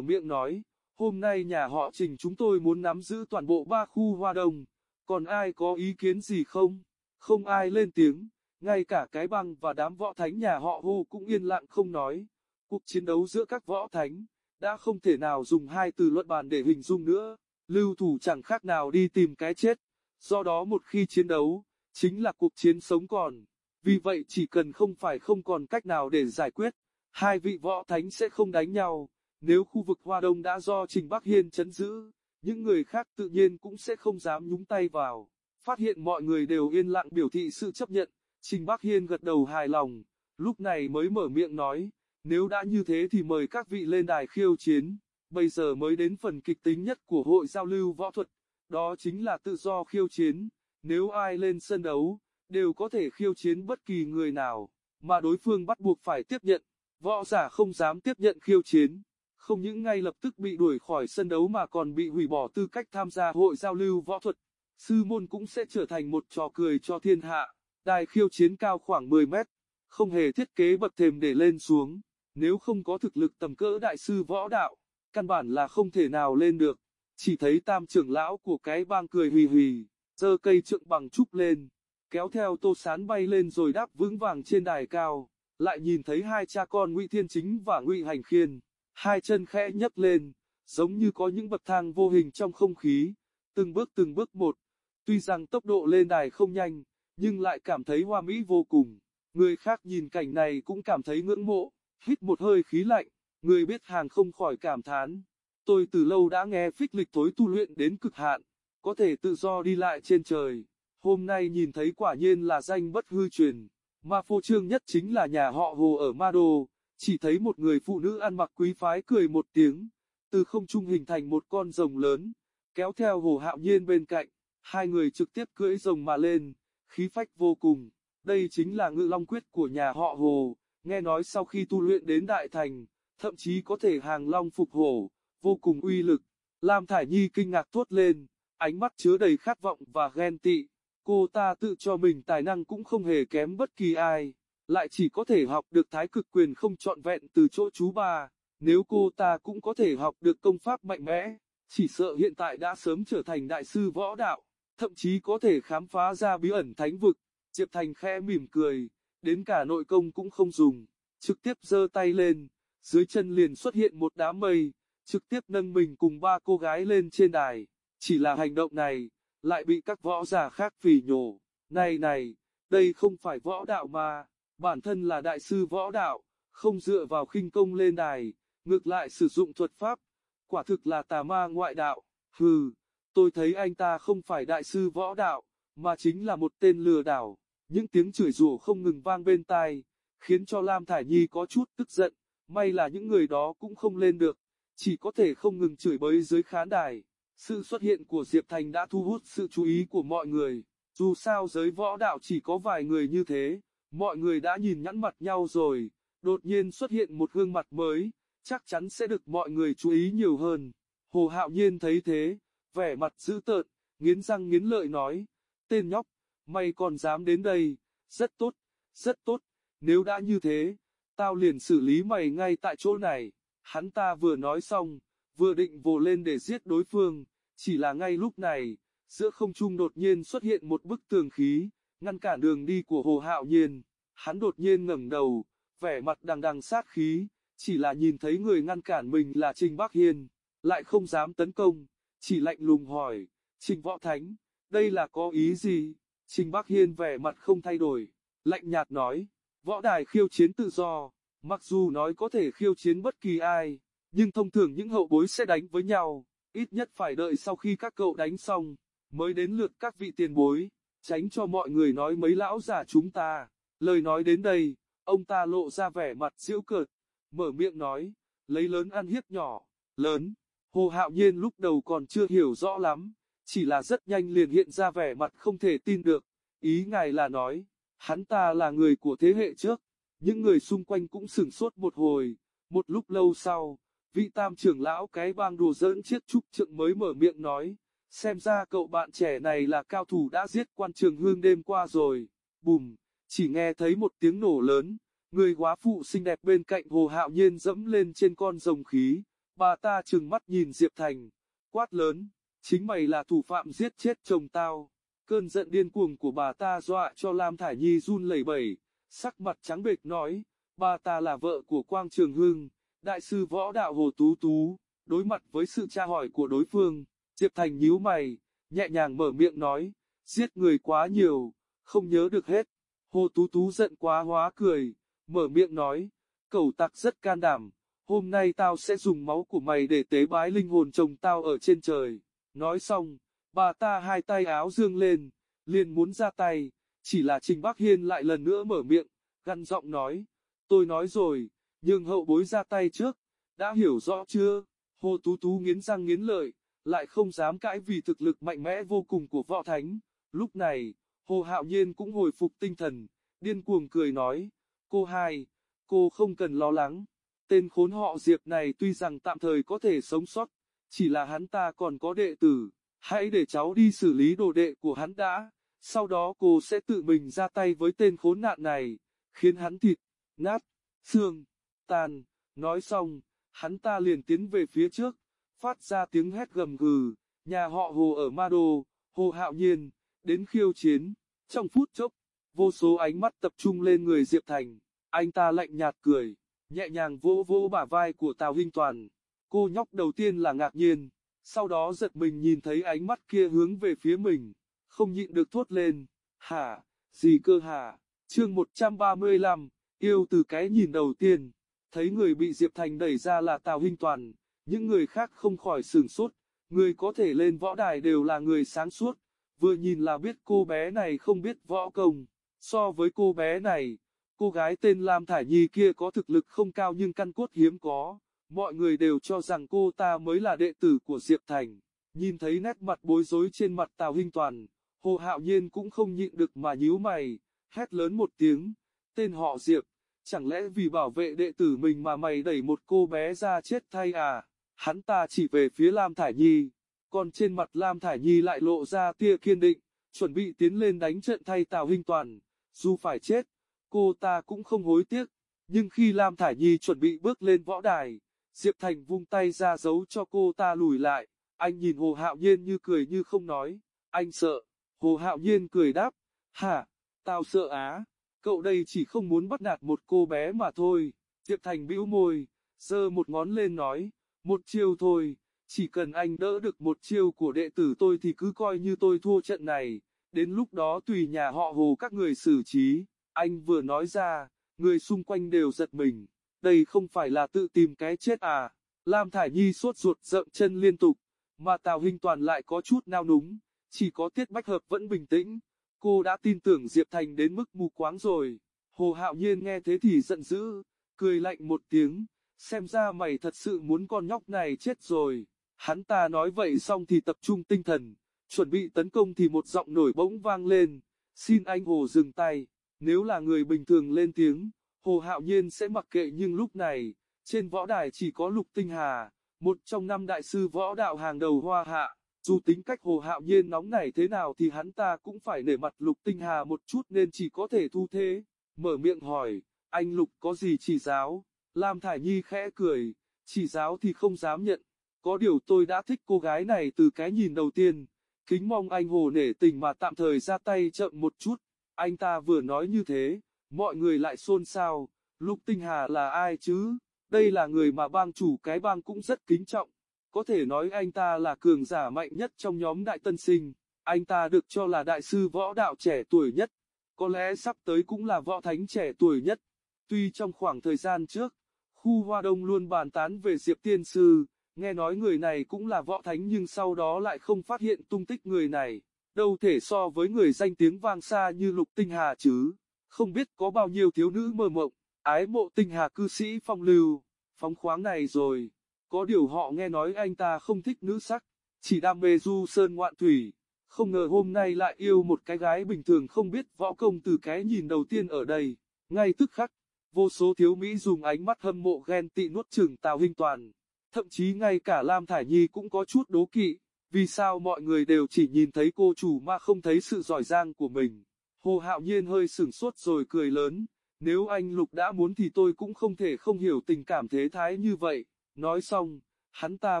miệng nói, hôm nay nhà họ Trình chúng tôi muốn nắm giữ toàn bộ ba khu hoa đồng còn ai có ý kiến gì không? Không ai lên tiếng, ngay cả cái băng và đám võ thánh nhà họ hô cũng yên lặng không nói. Cuộc chiến đấu giữa các võ thánh, đã không thể nào dùng hai từ luận bàn để hình dung nữa, lưu thủ chẳng khác nào đi tìm cái chết, do đó một khi chiến đấu, chính là cuộc chiến sống còn. Vì vậy chỉ cần không phải không còn cách nào để giải quyết, hai vị võ thánh sẽ không đánh nhau. Nếu khu vực Hoa Đông đã do Trình Bắc Hiên chấn giữ, những người khác tự nhiên cũng sẽ không dám nhúng tay vào. Phát hiện mọi người đều yên lặng biểu thị sự chấp nhận, Trình Bắc Hiên gật đầu hài lòng, lúc này mới mở miệng nói, nếu đã như thế thì mời các vị lên đài khiêu chiến. Bây giờ mới đến phần kịch tính nhất của hội giao lưu võ thuật, đó chính là tự do khiêu chiến. Nếu ai lên sân đấu, đều có thể khiêu chiến bất kỳ người nào, mà đối phương bắt buộc phải tiếp nhận. Võ giả không dám tiếp nhận khiêu chiến, không những ngay lập tức bị đuổi khỏi sân đấu mà còn bị hủy bỏ tư cách tham gia hội giao lưu võ thuật. Sư môn cũng sẽ trở thành một trò cười cho thiên hạ. Đài khiêu chiến cao khoảng 10 mét, không hề thiết kế bậc thềm để lên xuống. Nếu không có thực lực tầm cỡ đại sư võ đạo, căn bản là không thể nào lên được. Chỉ thấy tam trưởng lão của cái bang cười hì hì, giơ cây trượng bằng trúc lên, kéo theo tô sán bay lên rồi đáp vững vàng trên đài cao, lại nhìn thấy hai cha con Ngụy Thiên Chính và Ngụy Hành Khiên, hai chân khẽ nhấc lên, giống như có những bậc thang vô hình trong không khí, từng bước từng bước một, tuy rằng tốc độ lên đài không nhanh, nhưng lại cảm thấy hoa mỹ vô cùng. Người khác nhìn cảnh này cũng cảm thấy ngưỡng mộ, hít một hơi khí lạnh, người biết hàng không khỏi cảm thán. Tôi từ lâu đã nghe phích lịch tối tu luyện đến cực hạn, có thể tự do đi lại trên trời. Hôm nay nhìn thấy quả nhiên là danh bất hư truyền, mà phô trương nhất chính là nhà họ Hồ ở Ma Đô, chỉ thấy một người phụ nữ ăn mặc quý phái cười một tiếng, từ không trung hình thành một con rồng lớn, kéo theo Hồ Hạo Nhiên bên cạnh, hai người trực tiếp cưỡi rồng mà lên, khí phách vô cùng. Đây chính là ngự long quyết của nhà họ Hồ, nghe nói sau khi tu luyện đến đại thành, thậm chí có thể hàng long phục hổ, vô cùng uy lực. Lam Thải Nhi kinh ngạc thốt lên, ánh mắt chứa đầy khát vọng và ghen tị. Cô ta tự cho mình tài năng cũng không hề kém bất kỳ ai, lại chỉ có thể học được thái cực quyền không trọn vẹn từ chỗ chú bà. Nếu cô ta cũng có thể học được công pháp mạnh mẽ, chỉ sợ hiện tại đã sớm trở thành đại sư võ đạo, thậm chí có thể khám phá ra bí ẩn thánh vực. Diệp Thành khẽ mỉm cười, đến cả nội công cũng không dùng, trực tiếp giơ tay lên, dưới chân liền xuất hiện một đám mây, trực tiếp nâng mình cùng ba cô gái lên trên đài. Chỉ là hành động này, lại bị các võ giả khác phỉ nhổ. Này này, đây không phải võ đạo mà, bản thân là đại sư võ đạo, không dựa vào khinh công lên đài, ngược lại sử dụng thuật pháp, quả thực là tà ma ngoại đạo, hừ, tôi thấy anh ta không phải đại sư võ đạo, mà chính là một tên lừa đảo, những tiếng chửi rủa không ngừng vang bên tai, khiến cho Lam Thải Nhi có chút tức giận, may là những người đó cũng không lên được, chỉ có thể không ngừng chửi bới dưới khán đài. Sự xuất hiện của Diệp Thành đã thu hút sự chú ý của mọi người, dù sao giới võ đạo chỉ có vài người như thế, mọi người đã nhìn nhẵn mặt nhau rồi, đột nhiên xuất hiện một gương mặt mới, chắc chắn sẽ được mọi người chú ý nhiều hơn. Hồ Hạo Nhiên thấy thế, vẻ mặt dữ tợn, nghiến răng nghiến lợi nói, tên nhóc, mày còn dám đến đây, rất tốt, rất tốt, nếu đã như thế, tao liền xử lý mày ngay tại chỗ này. Hắn ta vừa nói xong, vừa định vồ lên để giết đối phương, chỉ là ngay lúc này, giữa không trung đột nhiên xuất hiện một bức tường khí, ngăn cản đường đi của Hồ Hạo Nhiên. Hắn đột nhiên ngẩng đầu, vẻ mặt đằng đằng sát khí, chỉ là nhìn thấy người ngăn cản mình là Trình Bắc Hiên, lại không dám tấn công, chỉ lạnh lùng hỏi, Trình Võ Thánh, đây là có ý gì? Trình Bắc Hiên vẻ mặt không thay đổi, lạnh nhạt nói, võ đài khiêu chiến tự do, mặc dù nói có thể khiêu chiến bất kỳ ai, nhưng thông thường những hậu bối sẽ đánh với nhau, ít nhất phải đợi sau khi các cậu đánh xong, mới đến lượt các vị tiền bối, tránh cho mọi người nói mấy lão già chúng ta. Lời nói đến đây, ông ta lộ ra vẻ mặt giễu cợt, mở miệng nói, lấy lớn ăn hiếp nhỏ, lớn. Hồ Hạo Nhiên lúc đầu còn chưa hiểu rõ lắm, chỉ là rất nhanh liền hiện ra vẻ mặt không thể tin được, ý ngài là nói, hắn ta là người của thế hệ trước, những người xung quanh cũng sửng sốt một hồi, một lúc lâu sau, vị tam trưởng lão cái bang đùa giỡn chiếc trúc trượng mới mở miệng nói, xem ra cậu bạn trẻ này là cao thủ đã giết quan trường hương đêm qua rồi, bùm, chỉ nghe thấy một tiếng nổ lớn, người quá phụ xinh đẹp bên cạnh hồ hạo nhiên dẫm lên trên con rồng khí, bà ta trừng mắt nhìn Diệp Thành, quát lớn, chính mày là thủ phạm giết chết chồng tao, cơn giận điên cuồng của bà ta dọa cho Lam Thải Nhi run lẩy bẩy, sắc mặt trắng bệch nói, bà ta là vợ của Quang Trường Hưng, đại sư võ đạo Hồ Tú Tú, đối mặt với sự tra hỏi của đối phương, Diệp Thành nhíu mày, nhẹ nhàng mở miệng nói, giết người quá nhiều, không nhớ được hết. Hồ Tú Tú giận quá hóa cười, mở miệng nói, cẩu tặc rất can đảm, hôm nay tao sẽ dùng máu của mày để tế bái linh hồn chồng tao ở trên trời. Nói xong, bà ta hai tay áo dương lên, liền muốn ra tay, chỉ là Trình Bắc Hiên lại lần nữa mở miệng, gằn giọng nói, tôi nói rồi, nhưng hậu bối ra tay trước, đã hiểu rõ chưa? Hồ Tú Tú nghiến răng nghiến lợi, lại không dám cãi vì thực lực mạnh mẽ vô cùng của võ thánh. Lúc này, Hồ Hạo Nhiên cũng hồi phục tinh thần, điên cuồng cười nói, cô hai, cô không cần lo lắng, tên khốn họ Diệp này tuy rằng tạm thời có thể sống sót, chỉ là hắn ta còn có đệ tử, hãy để cháu đi xử lý đồ đệ của hắn đã, sau đó cô sẽ tự mình ra tay với tên khốn nạn này, khiến hắn thịt, nát, xương, tan, nói xong, hắn ta liền tiến về phía trước, phát ra tiếng hét gầm gừ, nhà họ Hồ ở Ma Đô, Hồ Hạo Nhiên, đến khiêu chiến, trong phút chốc, vô số ánh mắt tập trung lên người Diệp Thành, anh ta lạnh nhạt cười, nhẹ nhàng vỗ vỗ bả vai của Tào Hinh Toàn, cô nhóc đầu tiên là ngạc nhiên, sau đó giật mình nhìn thấy ánh mắt kia hướng về phía mình, không nhịn được thốt lên, hả, gì cơ hả, chương 135, yêu từ cái nhìn đầu tiên, thấy người bị Diệp Thành đẩy ra là Tào Hinh Toàn, những người khác không khỏi sửng sốt, người có thể lên võ đài đều là người sáng suốt, vừa nhìn là biết cô bé này không biết võ công, so với cô bé này, cô gái tên Lam Thải Nhi kia có thực lực không cao nhưng căn cốt hiếm có, mọi người đều cho rằng cô ta mới là đệ tử của Diệp Thành, nhìn thấy nét mặt bối rối trên mặt Tào Hinh Toàn, Hồ Hạo Nhiên cũng không nhịn được mà nhíu mày, hét lớn một tiếng, tên họ Diệp, chẳng lẽ vì bảo vệ đệ tử mình mà mày đẩy một cô bé ra chết thay à? Hắn ta chỉ về phía Lam Thải Nhi, còn trên mặt Lam Thải Nhi lại lộ ra tia kiên định, chuẩn bị tiến lên đánh trận thay Tào Hinh Toàn, dù phải chết, cô ta cũng không hối tiếc, nhưng khi Lam Thải Nhi chuẩn bị bước lên võ đài, Diệp Thành vung tay ra giấu cho cô ta lùi lại, Anh nhìn Hồ Hạo Nhiên như cười như không nói, anh sợ. Hồ Hạo Nhiên cười đáp, hả, tao sợ á, cậu đây chỉ không muốn bắt nạt một cô bé mà thôi. Diệp Thành bĩu môi, giơ một ngón lên nói, một chiêu thôi, chỉ cần anh đỡ được một chiêu của đệ tử tôi thì cứ coi như tôi thua trận này, đến lúc đó tùy nhà họ hồ các người xử trí. Anh vừa nói ra, người xung quanh đều giật mình, đây không phải là tự tìm cái chết à. Lam Thải Nhi sốt ruột rậm chân liên tục, mà Tào Hinh Toàn lại có chút nao núng, chỉ có Tiết Bách Hợp vẫn bình tĩnh. Cô đã tin tưởng Diệp Thành đến mức mù quáng rồi. Hồ Hạo Nhiên nghe thế thì giận dữ, cười lạnh một tiếng, xem ra mày thật sự muốn con nhóc này chết rồi. Hắn ta nói vậy xong thì tập trung tinh thần, chuẩn bị tấn công thì một giọng nổi bỗng vang lên, xin anh Hồ dừng tay, nếu là người bình thường lên tiếng, Hồ Hạo Nhiên sẽ mặc kệ nhưng lúc này, trên võ đài chỉ có Lục Tinh Hà, một trong năm đại sư võ đạo hàng đầu hoa hạ. Dù tính cách Hồ Hạo Nhiên nóng nảy thế nào thì hắn ta cũng phải nể mặt Lục Tinh Hà một chút nên chỉ có thể thu thế. Mở miệng hỏi, anh Lục có gì chỉ giáo? Lam Thải Nhi khẽ cười, chỉ giáo thì không dám nhận. Có điều tôi đã thích cô gái này từ cái nhìn đầu tiên. Kính mong anh Hồ nể tình mà tạm thời ra tay chậm một chút. Anh ta vừa nói như thế, mọi người lại xôn xao. Lục Tinh Hà là ai chứ? Đây là người mà bang chủ cái bang cũng rất kính trọng. Có thể nói anh ta là cường giả mạnh nhất trong nhóm đại tân sinh. Anh ta được cho là đại sư võ đạo trẻ tuổi nhất. Có lẽ sắp tới cũng là võ thánh trẻ tuổi nhất. Tuy trong khoảng thời gian trước, khu Hoa Đông luôn bàn tán về Diệp Tiên Sư, nghe nói người này cũng là võ thánh nhưng sau đó lại không phát hiện tung tích người này. Đâu thể so với người danh tiếng vang xa như Lục Tinh Hà chứ. Không biết có bao nhiêu thiếu nữ mơ mộng, ái mộ Tinh Hà cư sĩ phong lưu, phóng khoáng này rồi. Có điều họ nghe nói anh ta không thích nữ sắc, chỉ đam mê du sơn ngoạn thủy. Không ngờ hôm nay lại yêu một cái gái bình thường không biết võ công từ cái nhìn đầu tiên ở đây. Ngay tức khắc, vô số thiếu Mỹ dùng ánh mắt hâm mộ ghen tị nuốt chừng Tào Hinh Toàn. Thậm chí ngay cả Lam Thải Nhi cũng có chút đố kỵ, vì sao mọi người đều chỉ nhìn thấy cô chủ mà không thấy sự giỏi giang của mình. Hồ Hạo Nhiên hơi sửng sốt rồi cười lớn, nếu anh Lục đã muốn thì tôi cũng không thể không hiểu tình cảm thế thái như vậy. Nói xong, hắn ta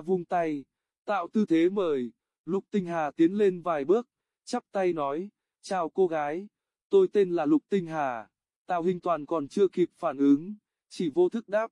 vung tay, tạo tư thế mời, Lục Tinh Hà tiến lên vài bước, chắp tay nói, chào cô gái, tôi tên là Lục Tinh Hà. Tào Hình Toàn còn chưa kịp phản ứng, chỉ vô thức đáp,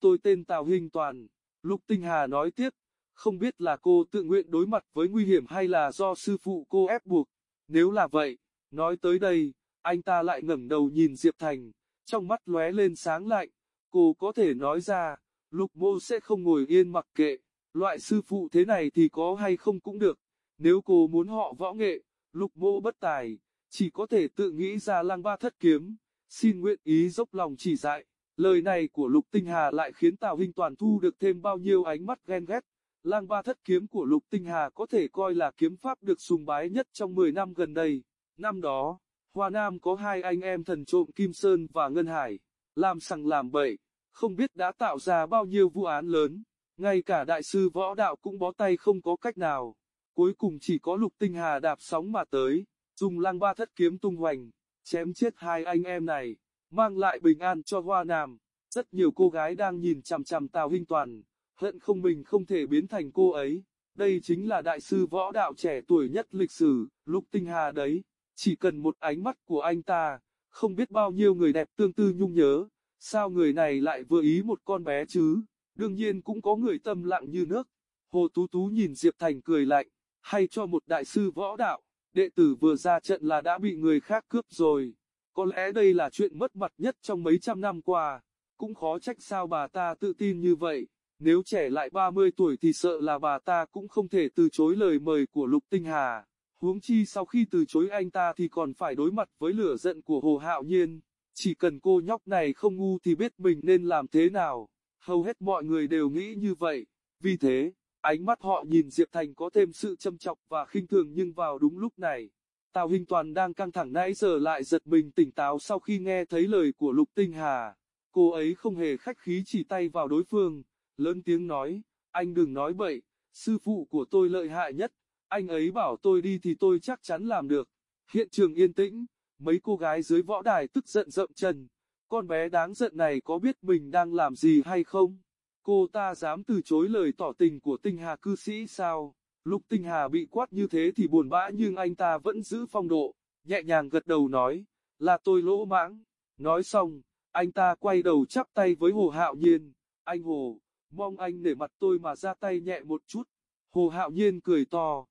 tôi tên Tào Hình Toàn. Lục Tinh Hà nói tiếp, không biết là cô tự nguyện đối mặt với nguy hiểm hay là do sư phụ cô ép buộc. Nếu là vậy, nói tới đây, anh ta lại ngẩng đầu nhìn Diệp Thành, trong mắt lóe lên sáng lạnh, cô có thể nói ra, Lục mô sẽ không ngồi yên mặc kệ, loại sư phụ thế này thì có hay không cũng được, nếu cô muốn họ võ nghệ, lục mô bất tài, chỉ có thể tự nghĩ ra lang ba thất kiếm, xin nguyện ý dốc lòng chỉ dạy. Lời này của Lục Tinh Hà lại khiến Tào Hinh Toàn thu được thêm bao nhiêu ánh mắt ghen ghét. Lang ba thất kiếm của Lục Tinh Hà có thể coi là kiếm pháp được sùng bái nhất trong 10 năm gần đây. Năm đó, Hoa Nam có hai anh em thần trộm Kim Sơn và Ngân Hải, làm sằng làm bậy, không biết đã tạo ra bao nhiêu vụ án lớn, ngay cả đại sư võ đạo cũng bó tay không có cách nào. Cuối cùng chỉ có lục tinh hà đạp sóng mà tới, dùng lăng ba thất kiếm tung hoành, chém chết hai anh em này, mang lại bình an cho Hoa Nam. Rất nhiều cô gái đang nhìn chằm chằm Tào Hinh Toàn, hận không mình không thể biến thành cô ấy. Đây chính là đại sư võ đạo trẻ tuổi nhất lịch sử, Lục Tinh Hà đấy. Chỉ cần một ánh mắt của anh ta, không biết bao nhiêu người đẹp tương tư nhung nhớ, Sao người này lại vừa ý một con bé chứ? Đương nhiên cũng có người tâm lặng như nước. Hồ Tú Tú nhìn Diệp Thành cười lạnh, hay cho một đại sư võ đạo, đệ tử vừa ra trận là đã bị người khác cướp rồi. Có lẽ đây là chuyện mất mặt nhất trong mấy trăm năm qua. Cũng khó trách sao bà ta tự tin như vậy. Nếu trẻ lại 30 tuổi thì sợ là bà ta cũng không thể từ chối lời mời của Lục Tinh Hà. Huống chi sau khi từ chối anh ta thì còn phải đối mặt với lửa giận của Hồ Hạo Nhiên. Chỉ cần cô nhóc này không ngu thì biết mình nên làm thế nào. Hầu hết mọi người đều nghĩ như vậy. Vì thế, ánh mắt họ nhìn Diệp Thành có thêm sự châm chọc và khinh thường nhưng vào đúng lúc này. Tào Hình Toàn đang căng thẳng nãy giờ lại giật mình tỉnh táo sau khi nghe thấy lời của Lục Tinh Hà. Cô ấy không hề khách khí chỉ tay vào đối phương, lớn tiếng nói, anh đừng nói bậy, sư phụ của tôi lợi hại nhất, anh ấy bảo tôi đi thì tôi chắc chắn làm được. Hiện trường yên tĩnh, Mấy cô gái dưới võ đài tức giận rậm chân, con bé đáng giận này có biết mình đang làm gì hay không? Cô ta dám từ chối lời tỏ tình của tinh hà cư sĩ sao? Lục Tinh Hà bị quát như thế thì buồn bã nhưng anh ta vẫn giữ phong độ, nhẹ nhàng gật đầu nói, là tôi lỗ mãng. Nói xong, anh ta quay đầu chắp tay với Hồ Hạo Nhiên, anh Hồ, mong anh nể mặt tôi mà ra tay nhẹ một chút. Hồ Hạo Nhiên cười to,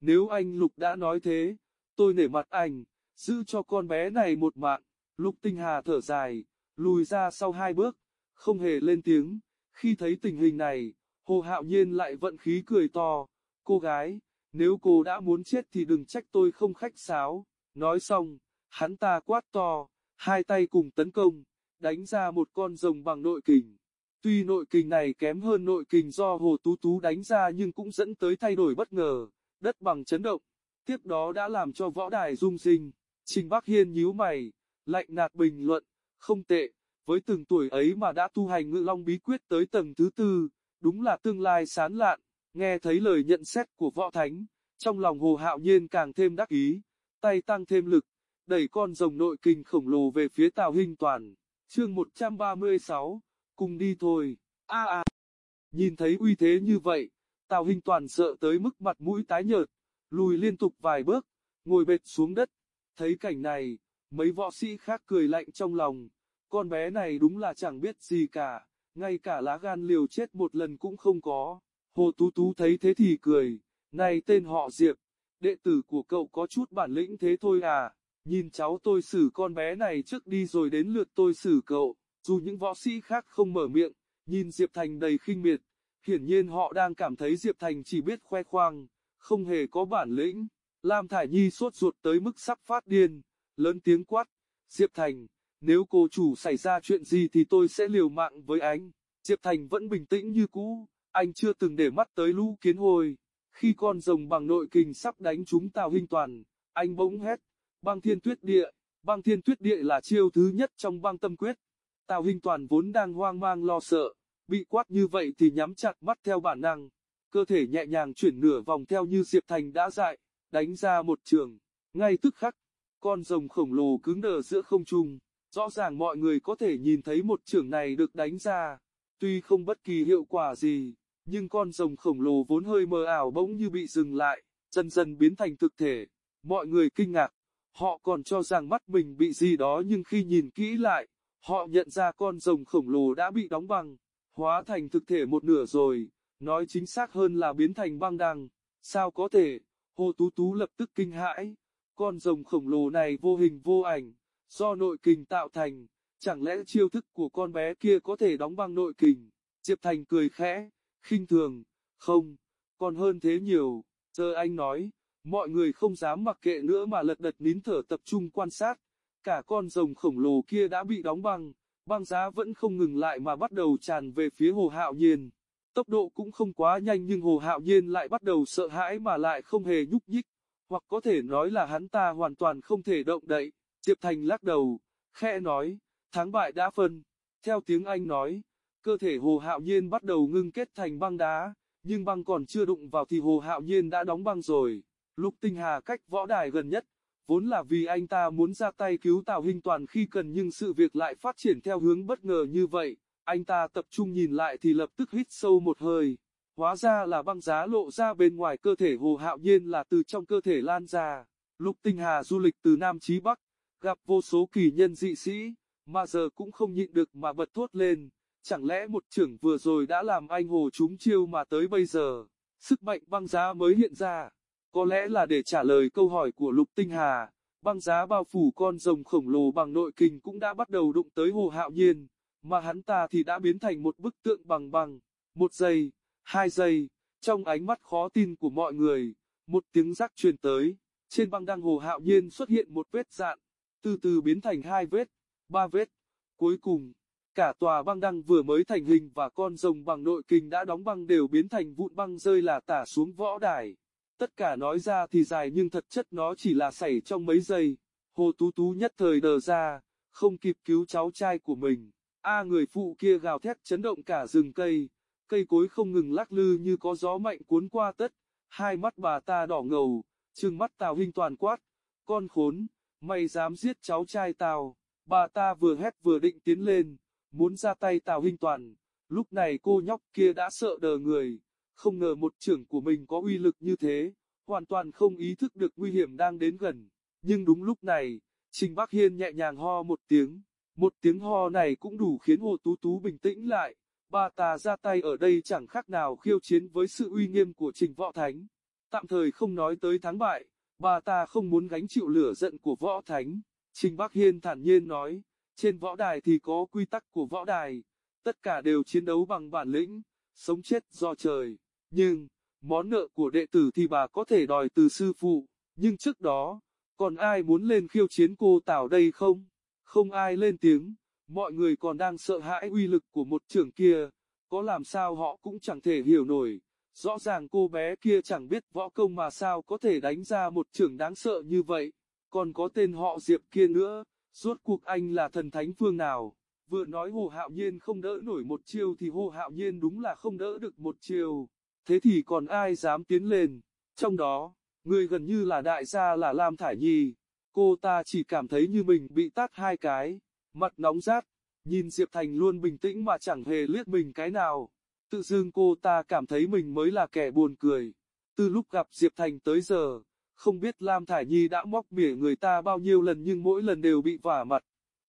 nếu anh Lục đã nói thế, tôi nể mặt anh, giữ cho con bé này một mạng. Lục Tinh Hà thở dài, lùi ra sau hai bước, không hề lên tiếng. Khi thấy tình hình này, Hồ Hạo Nhiên lại vận khí cười to, cô gái, nếu cô đã muốn chết thì đừng trách tôi không khách sáo. Nói xong, hắn ta quát to, hai tay cùng tấn công, đánh ra một con rồng bằng nội kình. Tuy nội kình này kém hơn nội kình do Hồ Tú Tú đánh ra nhưng cũng dẫn tới thay đổi bất ngờ, đất bằng chấn động, tiếp đó đã làm cho võ đài rung rinh. Trình Bắc Hiên nhíu mày, lạnh nạt bình luận, không tệ, với từng tuổi ấy mà đã tu hành ngự long bí quyết tới tầng thứ tư, đúng là tương lai sán lạn, nghe thấy lời nhận xét của võ thánh, trong lòng Hồ Hạo Nhiên càng thêm đắc ý, tay tăng thêm lực, đẩy con rồng nội kinh khổng lồ về phía Tào hình Toàn. Chương 136, cùng đi thôi. A a. Nhìn thấy uy thế như vậy, Tào Hinh Toàn sợ tới mức mặt mũi tái nhợt, lùi liên tục vài bước, ngồi bệt xuống đất. Thấy cảnh này, mấy võ sĩ khác cười lạnh trong lòng, con bé này đúng là chẳng biết gì cả, ngay cả lá gan liều chết một lần cũng không có. Hồ Tú Tú thấy thế thì cười, này tên họ Diệp, đệ tử của cậu có chút bản lĩnh thế thôi à, nhìn cháu tôi xử con bé này trước đi rồi đến lượt tôi xử cậu, dù những võ sĩ khác không mở miệng, nhìn Diệp Thành đầy khinh miệt, hiển nhiên họ đang cảm thấy Diệp Thành chỉ biết khoe khoang, không hề có bản lĩnh. Lam Thải Nhi sốt ruột tới mức sắp phát điên, lớn tiếng quát, Diệp Thành, nếu cô chủ xảy ra chuyện gì thì tôi sẽ liều mạng với anh. Diệp Thành vẫn bình tĩnh như cũ, anh chưa từng để mắt tới lũ kiến hồi. Khi con rồng bằng nội kình sắp đánh chúng Tào Hinh Toàn, anh bỗng hét, băng thiên tuyết địa, băng thiên tuyết địa là chiêu thứ nhất trong băng tâm quyết. Tào Hinh Toàn vốn đang hoang mang lo sợ, bị quát như vậy thì nhắm chặt mắt theo bản năng, cơ thể nhẹ nhàng chuyển nửa vòng theo như Diệp Thành đã dạy, đánh ra một trường, ngay tức khắc, con rồng khổng lồ cứng đờ giữa không trung, rõ ràng mọi người có thể nhìn thấy một trường này được đánh ra, tuy không bất kỳ hiệu quả gì, nhưng con rồng khổng lồ vốn hơi mờ ảo bỗng như bị dừng lại, dần dần biến thành thực thể, mọi người kinh ngạc, họ còn cho rằng mắt mình bị gì đó nhưng khi nhìn kỹ lại, họ nhận ra con rồng khổng lồ đã bị đóng băng, hóa thành thực thể một nửa rồi, nói chính xác hơn là biến thành băng đằng, sao có thể, Hồ Tú Tú lập tức kinh hãi, con rồng khổng lồ này vô hình vô ảnh, do nội kình tạo thành, chẳng lẽ chiêu thức của con bé kia có thể đóng băng nội kình, Diệp Thành cười khẽ, khinh thường, không, còn hơn thế nhiều, giờ anh nói, mọi người không dám mặc kệ nữa mà lật đật nín thở tập trung quan sát, cả con rồng khổng lồ kia đã bị đóng băng, băng giá vẫn không ngừng lại mà bắt đầu tràn về phía Hồ Hạo Nhiên. Tốc độ cũng không quá nhanh nhưng Hồ Hạo Nhiên lại bắt đầu sợ hãi mà lại không hề nhúc nhích, hoặc có thể nói là hắn ta hoàn toàn không thể động đậy. Diệp Thành lắc đầu, khẽ nói, thắng bại đã phân. Theo tiếng Anh nói, cơ thể Hồ Hạo Nhiên bắt đầu ngưng kết thành băng đá, nhưng băng còn chưa đụng vào thì Hồ Hạo Nhiên đã đóng băng rồi. Lục Tinh Hà cách võ đài gần nhất, vốn là vì anh ta muốn ra tay cứu Tào Hinh Toàn khi cần nhưng sự việc lại phát triển theo hướng bất ngờ như vậy. Anh ta tập trung nhìn lại thì lập tức hít sâu một hơi. Hóa ra là băng giá lộ ra bên ngoài cơ thể Hồ Hạo Nhiên là từ trong cơ thể lan ra. Lục Tinh Hà du lịch từ Nam chí Bắc, gặp vô số kỳ nhân dị sĩ, mà giờ cũng không nhịn được mà bật thốt lên. Chẳng lẽ một trưởng vừa rồi đã làm anh Hồ trúng chiêu mà tới bây giờ, sức mạnh băng giá mới hiện ra. Có lẽ là để trả lời câu hỏi của Lục Tinh Hà, băng giá bao phủ con rồng khổng lồ bằng nội kình cũng đã bắt đầu đụng tới Hồ Hạo Nhiên, mà hắn ta thì đã biến thành một bức tượng bằng bằng. Một giây, hai giây, trong ánh mắt khó tin của mọi người, một tiếng rắc truyền tới, trên băng đăng Hồ Hạo Nhiên xuất hiện một vết dạn, từ từ biến thành hai vết, ba vết. Cuối cùng, cả tòa băng đăng vừa mới thành hình và con rồng bằng nội kình đã đóng băng đều biến thành vụn băng rơi là tả xuống võ đài. Tất cả nói ra thì dài nhưng thật chất nó chỉ là xảy trong mấy giây. Hồ Tú Tú nhất thời đờ ra, không kịp cứu cháu trai của mình. A người phụ kia gào thét chấn động cả rừng cây, cây cối không ngừng lắc lư như có gió mạnh cuốn qua tất. Hai mắt bà ta đỏ ngầu, trừng mắt Tào Hinh toàn quát, con khốn, mày dám giết cháu trai tao. Bà ta vừa hét vừa định tiến lên, muốn ra tay Tào Hinh toàn. Lúc này cô nhóc kia đã sợ đờ người, không ngờ một trưởng của mình có uy lực như thế, hoàn toàn không ý thức được nguy hiểm đang đến gần. Nhưng đúng lúc này, Trình Bắc Hiên nhẹ nhàng ho một tiếng, một tiếng ho này cũng đủ khiến Hồ Tú Tú bình tĩnh lại. Ba ta ra tay ở đây chẳng khác nào khiêu chiến với sự uy nghiêm của Trình Võ Thánh. Tạm thời không nói tới thắng bại, bà ta không muốn gánh chịu lửa giận của Võ Thánh. Trình Bắc Hiên thản nhiên nói, trên võ đài thì có quy tắc của võ đài, tất cả đều chiến đấu bằng bản lĩnh, sống chết do trời. Nhưng, món nợ của đệ tử thì bà có thể đòi từ sư phụ, nhưng trước đó, còn ai muốn lên khiêu chiến cô Tào đây không? Không ai lên tiếng, mọi người còn đang sợ hãi uy lực của một trưởng kia, có làm sao họ cũng chẳng thể hiểu nổi. Rõ ràng cô bé kia chẳng biết võ công mà sao có thể đánh ra một trưởng đáng sợ như vậy, còn có tên họ Diệp kia nữa, rốt cuộc anh là thần thánh phương nào? Vừa nói Hồ Hạo Nhiên không đỡ nổi một chiêu thì Hồ Hạo Nhiên đúng là không đỡ được một chiêu, thế thì còn ai dám tiến lên, trong đó, người gần như là đại gia là Lam Thải Nhi, cô ta chỉ cảm thấy như mình bị tát hai cái, mặt nóng rát, nhìn Diệp Thành luôn bình tĩnh mà chẳng hề liếc mình cái nào, tự dưng cô ta cảm thấy mình mới là kẻ buồn cười, từ lúc gặp Diệp Thành tới giờ, không biết Lam Thải Nhi đã móc mỉa người ta bao nhiêu lần nhưng mỗi lần đều bị vả mặt,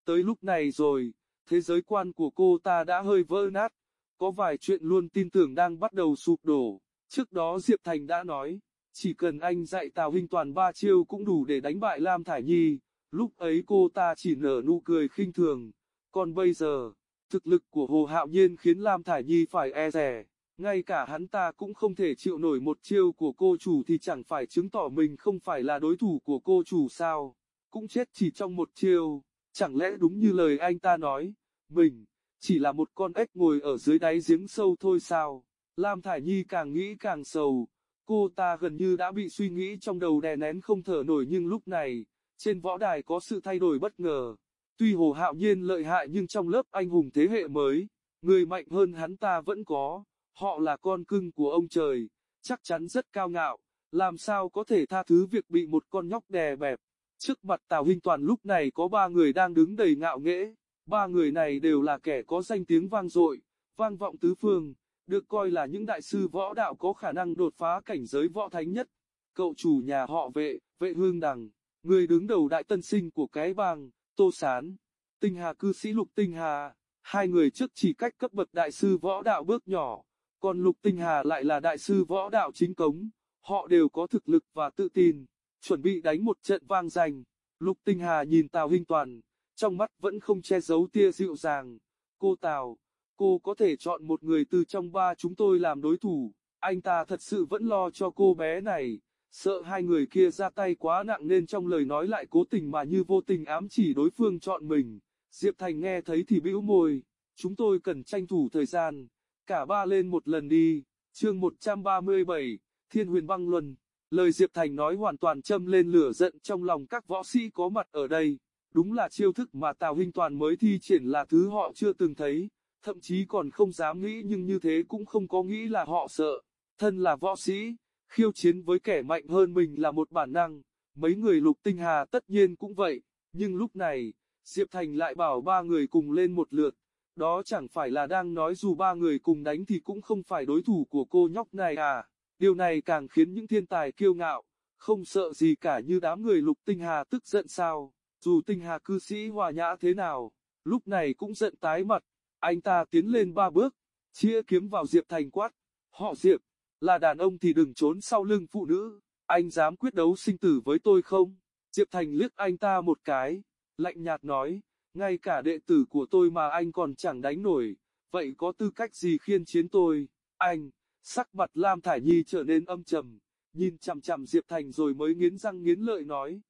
tới lúc này rồi, thế giới quan của cô ta đã hơi vỡ nát, có vài chuyện luôn tin tưởng đang bắt đầu sụp đổ. Trước đó Diệp Thành đã nói, chỉ cần anh dạy Tào Hinh Toàn ba chiêu cũng đủ để đánh bại Lam Thải Nhi, lúc ấy cô ta chỉ nở nụ cười khinh thường, còn bây giờ, thực lực của Hồ Hạo Nhiên khiến Lam Thải Nhi phải e rè, ngay cả hắn ta cũng không thể chịu nổi một chiêu của cô chủ thì chẳng phải chứng tỏ mình không phải là đối thủ của cô chủ sao, cũng chết chỉ trong một chiêu, chẳng lẽ đúng như lời anh ta nói, mình, chỉ là một con ếch ngồi ở dưới đáy giếng sâu thôi sao. Lam Thải Nhi càng nghĩ càng sầu, cô ta gần như đã bị suy nghĩ trong đầu đè nén không thở nổi nhưng lúc này, trên võ đài có sự thay đổi bất ngờ. Tuy Hồ Hạo Nhiên lợi hại nhưng trong lớp anh hùng thế hệ mới, người mạnh hơn hắn ta vẫn có, họ là con cưng của ông trời, chắc chắn rất cao ngạo, làm sao có thể tha thứ việc bị một con nhóc đè bẹp. Trước mặt Tào Hinh Toàn lúc này có ba người đang đứng đầy ngạo nghễ, Ba người này đều là kẻ có danh tiếng vang dội, vang vọng tứ phương, được coi là những đại sư võ đạo có khả năng đột phá cảnh giới võ thánh nhất. Cậu chủ nhà họ vệ, vệ hương đằng, người đứng đầu đại tân sinh của cái bang, Tô Sán, tinh hà cư sĩ Lục Tinh Hà, hai người trước chỉ cách cấp bậc đại sư võ đạo bước nhỏ, còn Lục Tinh Hà lại là đại sư võ đạo chính cống, họ đều có thực lực và tự tin, chuẩn bị đánh một trận vang danh. Lục Tinh Hà nhìn Tào Hinh Toàn, trong mắt vẫn không che giấu tia dịu dàng. Cô Tào, cô có thể chọn một người từ trong ba chúng tôi làm đối thủ, anh ta thật sự vẫn lo cho cô bé này, sợ hai người kia ra tay quá nặng nên trong lời nói lại cố tình mà như vô tình ám chỉ đối phương chọn mình. Diệp Thành nghe thấy thì bĩu môi, chúng tôi cần tranh thủ thời gian, cả ba lên một lần đi, chương 137, Thiên huyền băng luân. Lời Diệp Thành nói hoàn toàn châm lên lửa giận trong lòng các võ sĩ có mặt ở đây. Đúng là chiêu thức mà Tào Hinh Toàn mới thi triển là thứ họ chưa từng thấy, thậm chí còn không dám nghĩ nhưng như thế cũng không có nghĩ là họ sợ. Thân là võ sĩ, khiêu chiến với kẻ mạnh hơn mình là một bản năng, mấy người lục tinh hà tất nhiên cũng vậy, nhưng lúc này, Diệp Thành lại bảo ba người cùng lên một lượt, đó chẳng phải là đang nói dù ba người cùng đánh thì cũng không phải đối thủ của cô nhóc này à, điều này càng khiến những thiên tài kiêu ngạo, không sợ gì cả như đám người lục tinh hà tức giận sao. Dù tinh hà cư sĩ hòa nhã thế nào, lúc này cũng giận tái mặt, anh ta tiến lên ba bước, chia kiếm vào Diệp Thành quát, họ Diệp, là đàn ông thì đừng trốn sau lưng phụ nữ, anh dám quyết đấu sinh tử với tôi không? Diệp Thành liếc anh ta một cái, lạnh nhạt nói, ngay cả đệ tử của tôi mà anh còn chẳng đánh nổi, vậy có tư cách gì khiên chiến tôi? Anh, sắc mặt Lam Thải Nhi trở nên âm trầm, nhìn chằm chằm Diệp Thành rồi mới nghiến răng nghiến lợi nói,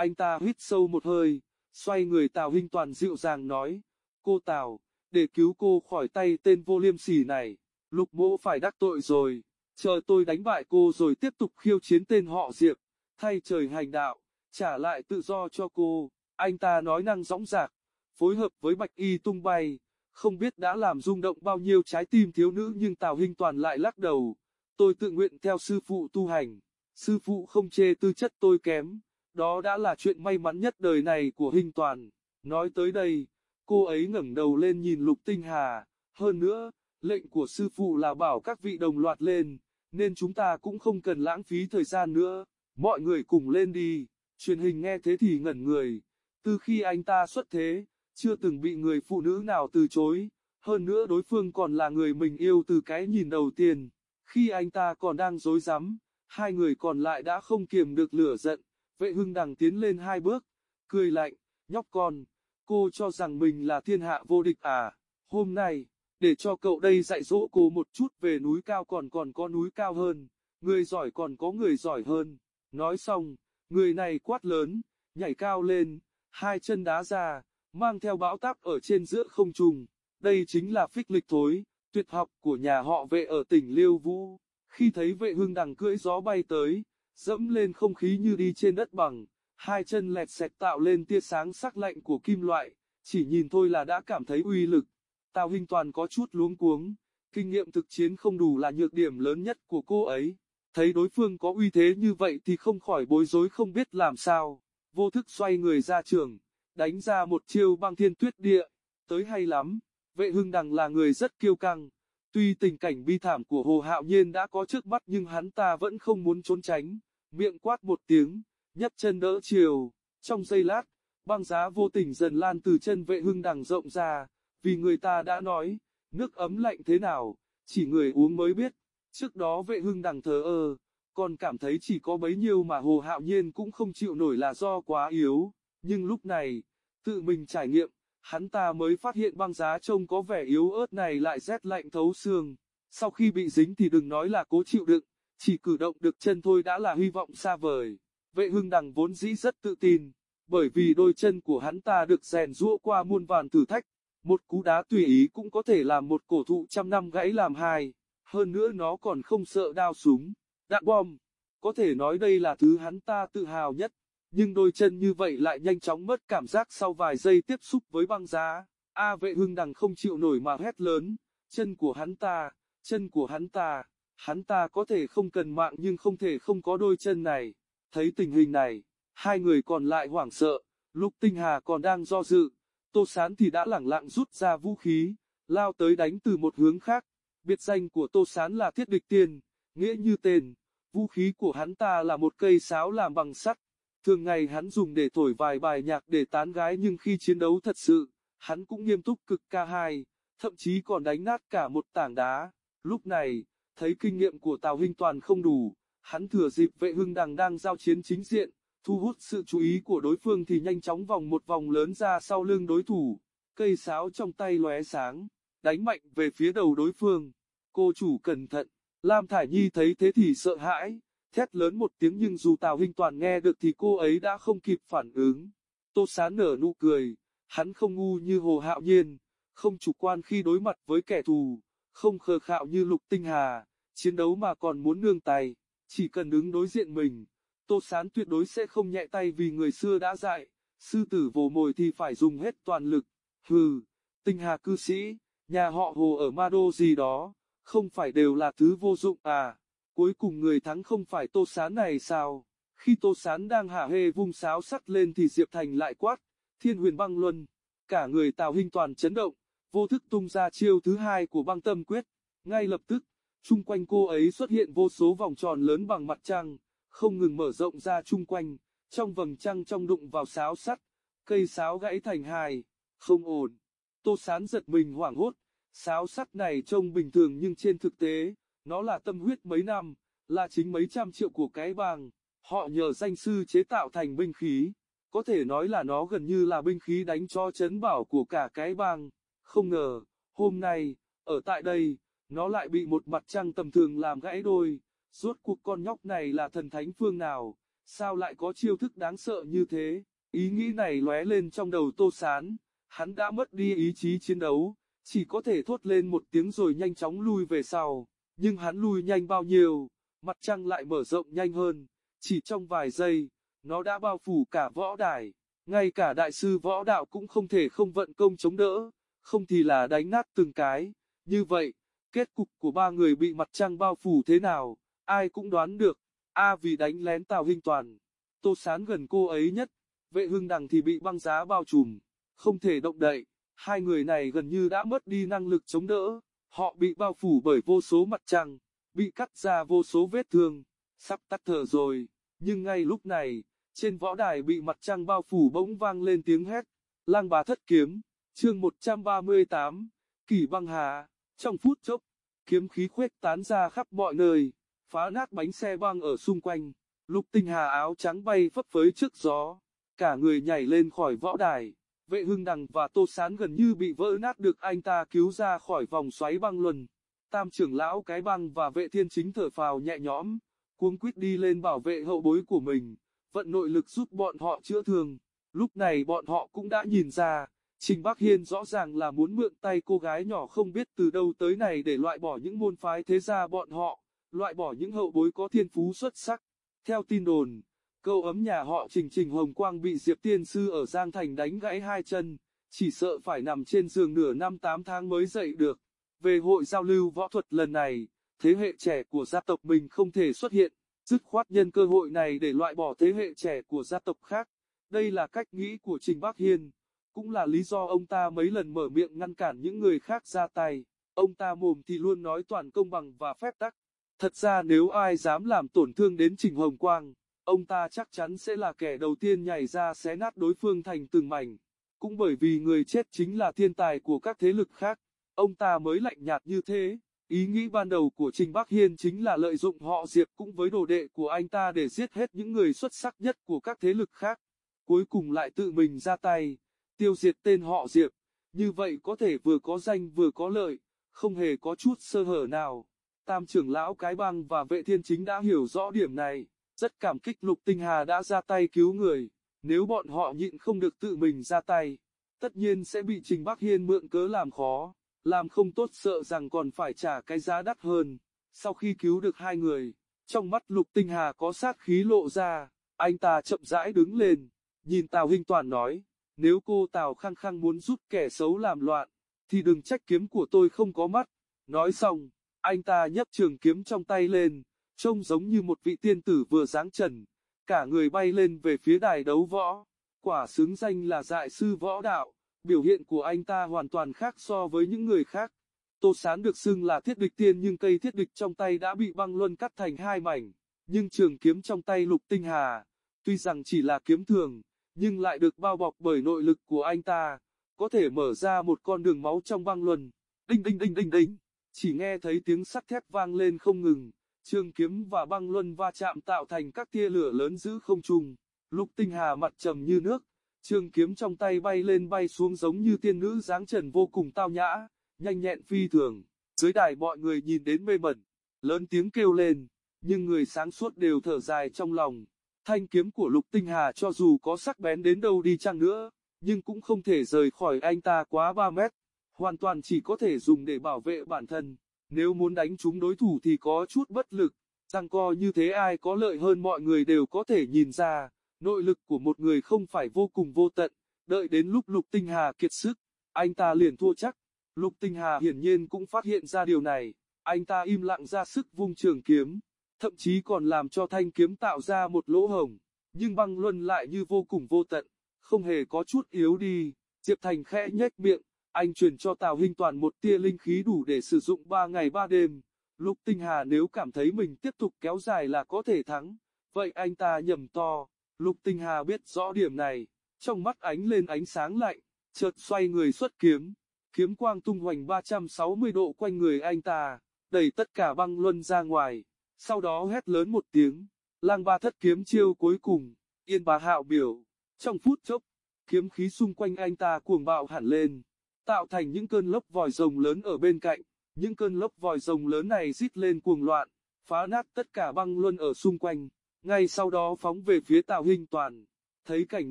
anh ta hít sâu một hơi, xoay người Tào Hinh Toàn dịu dàng nói, cô Tào, để cứu cô khỏi tay tên vô liêm sỉ này, lục mỗ phải đắc tội rồi, chờ tôi đánh bại cô rồi tiếp tục khiêu chiến tên họ Diệp, thay trời hành đạo, trả lại tự do cho cô, anh ta nói năng rõng rạc, phối hợp với bạch y tung bay, không biết đã làm rung động bao nhiêu trái tim thiếu nữ nhưng Tào Hinh Toàn lại lắc đầu, tôi tự nguyện theo sư phụ tu hành, sư phụ không chê tư chất tôi kém đó đã là chuyện may mắn nhất đời này của Hình Toàn. Nói tới đây, cô ấy ngẩng đầu lên nhìn Lục Tinh Hà, hơn nữa, lệnh của sư phụ là bảo các vị đồng loạt lên, nên chúng ta cũng không cần lãng phí thời gian nữa, mọi người cùng lên đi, truyền hình nghe thế thì ngẩn người, từ khi anh ta xuất thế, chưa từng bị người phụ nữ nào từ chối, hơn nữa đối phương còn là người mình yêu từ cái nhìn đầu tiên, khi anh ta còn đang dối rắm hai người còn lại đã không kiềm được lửa giận, vệ hưng đằng tiến lên hai bước, cười lạnh, nhóc con, cô cho rằng mình là thiên hạ vô địch à, hôm nay, để cho cậu đây dạy dỗ cô một chút về núi cao còn còn có núi cao hơn, người giỏi còn có người giỏi hơn, nói xong, người này quát lớn, nhảy cao lên, hai chân đá ra, mang theo bão táp ở trên giữa không trung, đây chính là phích lịch thối, tuyệt học của nhà họ vệ ở tỉnh Liêu Vũ. Khi thấy vệ hưng đằng cưỡi gió bay tới, dẫm lên không khí như đi trên đất bằng, hai chân lẹt xẹt tạo lên tia sáng sắc lạnh của kim loại, chỉ nhìn thôi là đã cảm thấy uy lực. Tào Hinh Toàn có chút luống cuống, kinh nghiệm thực chiến không đủ là nhược điểm lớn nhất của cô ấy. Thấy đối phương có uy thế như vậy thì không khỏi bối rối không biết làm sao, vô thức xoay người ra trường, đánh ra một chiêu băng thiên tuyết địa, tới hay lắm, vệ hưng đằng là người rất kiêu căng, Tuy tình cảnh bi thảm của Hồ Hạo Nhiên đã có trước mắt nhưng hắn ta vẫn không muốn trốn tránh, miệng quát một tiếng, nhấc chân đỡ chiều, trong giây lát, băng giá vô tình dần lan từ chân vệ hưng đằng rộng ra, vì người ta đã nói, nước ấm lạnh thế nào, chỉ người uống mới biết, trước đó vệ hưng đằng thờ ơ, còn cảm thấy chỉ có bấy nhiêu mà Hồ Hạo Nhiên cũng không chịu nổi là do quá yếu, nhưng lúc này, tự mình trải nghiệm, hắn ta mới phát hiện băng giá trông có vẻ yếu ớt này lại rét lạnh thấu xương. Sau khi bị dính thì đừng nói là cố chịu đựng, chỉ cử động được chân thôi đã là hy vọng xa vời. Vệ hưng đằng vốn dĩ rất tự tin, bởi vì đôi chân của hắn ta được rèn rũa qua muôn vàn thử thách. Một cú đá tùy ý cũng có thể làm một cổ thụ trăm năm gãy làm hai, hơn nữa nó còn không sợ đao súng, đạn bom. Có thể nói đây là thứ hắn ta tự hào nhất nhưng đôi chân như vậy lại nhanh chóng mất cảm giác sau vài giây tiếp xúc với băng giá. A vệ hưng đằng không chịu nổi mà hét lớn, chân của hắn ta, chân của hắn ta, hắn ta có thể không cần mạng nhưng không thể không có đôi chân này. Thấy tình hình này, hai người còn lại hoảng sợ, lúc tinh hà còn đang do dự, tô sán thì đã lẳng lặng rút ra vũ khí, lao tới đánh từ một hướng khác. Biệt danh của tô sán là thiết địch tiên, nghĩa như tên, vũ khí của hắn ta là một cây sáo làm bằng sắt, Thường ngày hắn dùng để thổi vài bài nhạc để tán gái nhưng khi chiến đấu thật sự, hắn cũng nghiêm túc cực ca hai, thậm chí còn đánh nát cả một tảng đá. Lúc này, thấy kinh nghiệm của Tào Hinh Toàn không đủ, hắn thừa dịp vệ hưng đằng đang giao chiến chính diện, thu hút sự chú ý của đối phương thì nhanh chóng vòng một vòng lớn ra sau lưng đối thủ, cây sáo trong tay lóe sáng, đánh mạnh về phía đầu đối phương. Cô chủ cẩn thận, Lam Thải Nhi thấy thế thì sợ hãi, thét lớn một tiếng nhưng dù Tào Hinh Toàn nghe được thì cô ấy đã không kịp phản ứng. Tô Sán nở nụ cười, hắn không ngu như Hồ Hạo Nhiên, không chủ quan khi đối mặt với kẻ thù, không khờ khạo như Lục Tinh Hà, chiến đấu mà còn muốn nương tay, chỉ cần đứng đối diện mình. Tô Sán tuyệt đối sẽ không nhẹ tay vì người xưa đã dạy, sư tử vồ mồi thì phải dùng hết toàn lực. Hừ, Tinh Hà cư sĩ, nhà họ Hồ ở Ma Đô gì đó, không phải đều là thứ vô dụng à. Cuối cùng người thắng không phải Tô Sán này sao? Khi Tô Sán đang hả hê vung sáo sắt lên thì Diệp Thành lại quát, thiên huyền băng luân. Cả người Tào hình toàn chấn động, vô thức tung ra chiêu thứ hai của băng tâm quyết. Ngay lập tức, chung quanh cô ấy xuất hiện vô số vòng tròn lớn bằng mặt trăng, không ngừng mở rộng ra chung quanh, trong vầng trăng trong đụng vào sáo sắt, cây sáo gãy thành hai, không ổn. Tô Sán giật mình hoảng hốt, sáo sắt này trông bình thường nhưng trên thực tế, nó là tâm huyết mấy năm, là chính mấy trăm triệu của cái bang. Họ nhờ danh sư chế tạo thành binh khí. Có thể nói là nó gần như là binh khí đánh cho chấn bảo của cả cái bang. Không ngờ, hôm nay, ở tại đây, nó lại bị một mặt trăng tầm thường làm gãy đôi. Rốt cuộc con nhóc này là thần thánh phương nào? Sao lại có chiêu thức đáng sợ như thế? Ý nghĩ này lóe lên trong đầu tô sán. Hắn đã mất đi ý chí chiến đấu, chỉ có thể thốt lên một tiếng rồi nhanh chóng lui về sau nhưng hắn lui nhanh bao nhiêu, mặt trăng lại mở rộng nhanh hơn, chỉ trong vài giây, nó đã bao phủ cả võ đài, ngay cả đại sư võ đạo cũng không thể không vận công chống đỡ, không thì là đánh nát từng cái, như vậy, kết cục của ba người bị mặt trăng bao phủ thế nào, ai cũng đoán được, A vì đánh lén Tào Hinh Toàn, tô sán gần cô ấy nhất, vệ hưng đằng thì bị băng giá bao trùm, không thể động đậy, hai người này gần như đã mất đi năng lực chống đỡ. Họ bị bao phủ bởi vô số mặt trăng, bị cắt ra vô số vết thương, sắp tắt thở rồi. Nhưng ngay lúc này, trên võ đài bị mặt trăng bao phủ bỗng vang lên tiếng hét. Lang bá thất kiếm, chương 138, kỷ băng hà, trong phút chốc, kiếm khí khuếch tán ra khắp mọi nơi, phá nát bánh xe băng ở xung quanh. Lục tinh hà áo trắng bay phấp phới trước gió, cả người nhảy lên khỏi võ đài. Vệ hưng đằng và tô sán gần như bị vỡ nát được anh ta cứu ra khỏi vòng xoáy băng luân. Tam trưởng lão cái băng và vệ thiên chính thở phào nhẹ nhõm, cuống quýt đi lên bảo vệ hậu bối của mình, vận nội lực giúp bọn họ chữa thương. Lúc này bọn họ cũng đã nhìn ra, Trình Bắc Hiên rõ ràng là muốn mượn tay cô gái nhỏ không biết từ đâu tới này để loại bỏ những môn phái thế gia bọn họ, loại bỏ những hậu bối có thiên phú xuất sắc. Theo tin đồn, câu ấm nhà họ Trình Trình Hồng Quang bị Diệp Tiên Sư ở Giang Thành đánh gãy hai chân, chỉ sợ phải nằm trên giường nửa năm tám tháng mới dậy được. Về hội giao lưu võ thuật lần này, thế hệ trẻ của gia tộc mình không thể xuất hiện, dứt khoát nhân cơ hội này để loại bỏ thế hệ trẻ của gia tộc khác. Đây là cách nghĩ của Trình Bắc Hiên, cũng là lý do ông ta mấy lần mở miệng ngăn cản những người khác ra tay. Ông ta mồm thì luôn nói toàn công bằng và phép tắc. Thật ra nếu ai dám làm tổn thương đến Trình Hồng Quang, ông ta chắc chắn sẽ là kẻ đầu tiên nhảy ra xé nát đối phương thành từng mảnh. Cũng bởi vì người chết chính là thiên tài của các thế lực khác, ông ta mới lạnh nhạt như thế. Ý nghĩ ban đầu của Trình Bắc Hiên chính là lợi dụng họ Diệp cũng với đồ đệ của anh ta để giết hết những người xuất sắc nhất của các thế lực khác. Cuối cùng lại tự mình ra tay, tiêu diệt tên họ Diệp. Như vậy có thể vừa có danh vừa có lợi, không hề có chút sơ hở nào. Tam trưởng lão cái băng và vệ thiên chính đã hiểu rõ điểm này, rất cảm kích Lục Tinh Hà đã ra tay cứu người. Nếu bọn họ nhịn không được tự mình ra tay, tất nhiên sẽ bị Trình Bắc Hiên mượn cớ làm khó làm không tốt sợ rằng còn phải trả cái giá đắt hơn. Sau khi cứu được hai người, trong mắt Lục Tinh Hà có sát khí lộ ra, anh ta chậm rãi đứng lên, nhìn Tào Hinh Toàn nói, nếu cô Tào khăng khăng muốn giúp kẻ xấu làm loạn, thì đừng trách kiếm của tôi không có mắt. Nói xong, anh ta nhấc trường kiếm trong tay lên, trông giống như một vị tiên tử vừa giáng trần, cả người bay lên về phía đài đấu võ, quả xứng danh là dại sư võ đạo. Biểu hiện của anh ta hoàn toàn khác so với những người khác. Tô Sán được xưng là thiết địch tiên nhưng cây thiết địch trong tay đã bị băng luân cắt thành hai mảnh. Nhưng trường kiếm trong tay lục tinh hà, tuy rằng chỉ là kiếm thường, nhưng lại được bao bọc bởi nội lực của anh ta, có thể mở ra một con đường máu trong băng luân. Đinh đinh đinh đinh đinh, chỉ nghe thấy tiếng sắt thép vang lên không ngừng, trường kiếm và băng luân va chạm tạo thành các tia lửa lớn giữ không trung. Lục tinh hà mặt trầm như nước, Trường kiếm trong tay bay lên bay xuống giống như tiên nữ dáng trần vô cùng tao nhã, nhanh nhẹn phi thường. Dưới đài mọi người nhìn đến mê mẩn, lớn tiếng kêu lên, nhưng người sáng suốt đều thở dài trong lòng. Thanh kiếm của Lục Tinh Hà cho dù có sắc bén đến đâu đi chăng nữa, nhưng cũng không thể rời khỏi anh ta quá 3 mét, hoàn toàn chỉ có thể dùng để bảo vệ bản thân. Nếu muốn đánh trúng đối thủ thì có chút bất lực, răng co như thế ai có lợi hơn mọi người đều có thể nhìn ra. Nội lực của một người không phải vô cùng vô tận, đợi đến lúc Lục Tinh Hà kiệt sức, anh ta liền thua chắc. Lục Tinh Hà hiển nhiên cũng phát hiện ra điều này, anh ta im lặng ra sức vung trường kiếm, thậm chí còn làm cho thanh kiếm tạo ra một lỗ hồng, nhưng băng luân lại như vô cùng vô tận, không hề có chút yếu đi. Diệp Thành khẽ nhếch miệng, anh truyền cho Tào Hinh Toàn một tia linh khí đủ để sử dụng 3 ngày 3 đêm. Lục Tinh Hà nếu cảm thấy mình tiếp tục kéo dài là có thể thắng, vậy anh ta nhầm to. Lục Tinh Hà biết rõ điểm này, trong mắt ánh lên ánh sáng lạnh, chợt xoay người xuất kiếm, kiếm quang tung hoành 360 độ quanh người anh ta, đẩy tất cả băng luân ra ngoài, sau đó hét lớn một tiếng, lang ba thất kiếm chiêu cuối cùng, yên bá hạo biểu, trong phút chốc, kiếm khí xung quanh anh ta cuồng bạo hẳn lên, tạo thành những cơn lốc vòi rồng lớn ở bên cạnh, những cơn lốc vòi rồng lớn này rít lên cuồng loạn, phá nát tất cả băng luân ở xung quanh. Ngay sau đó phóng về phía Tào Hinh Toàn. Thấy cảnh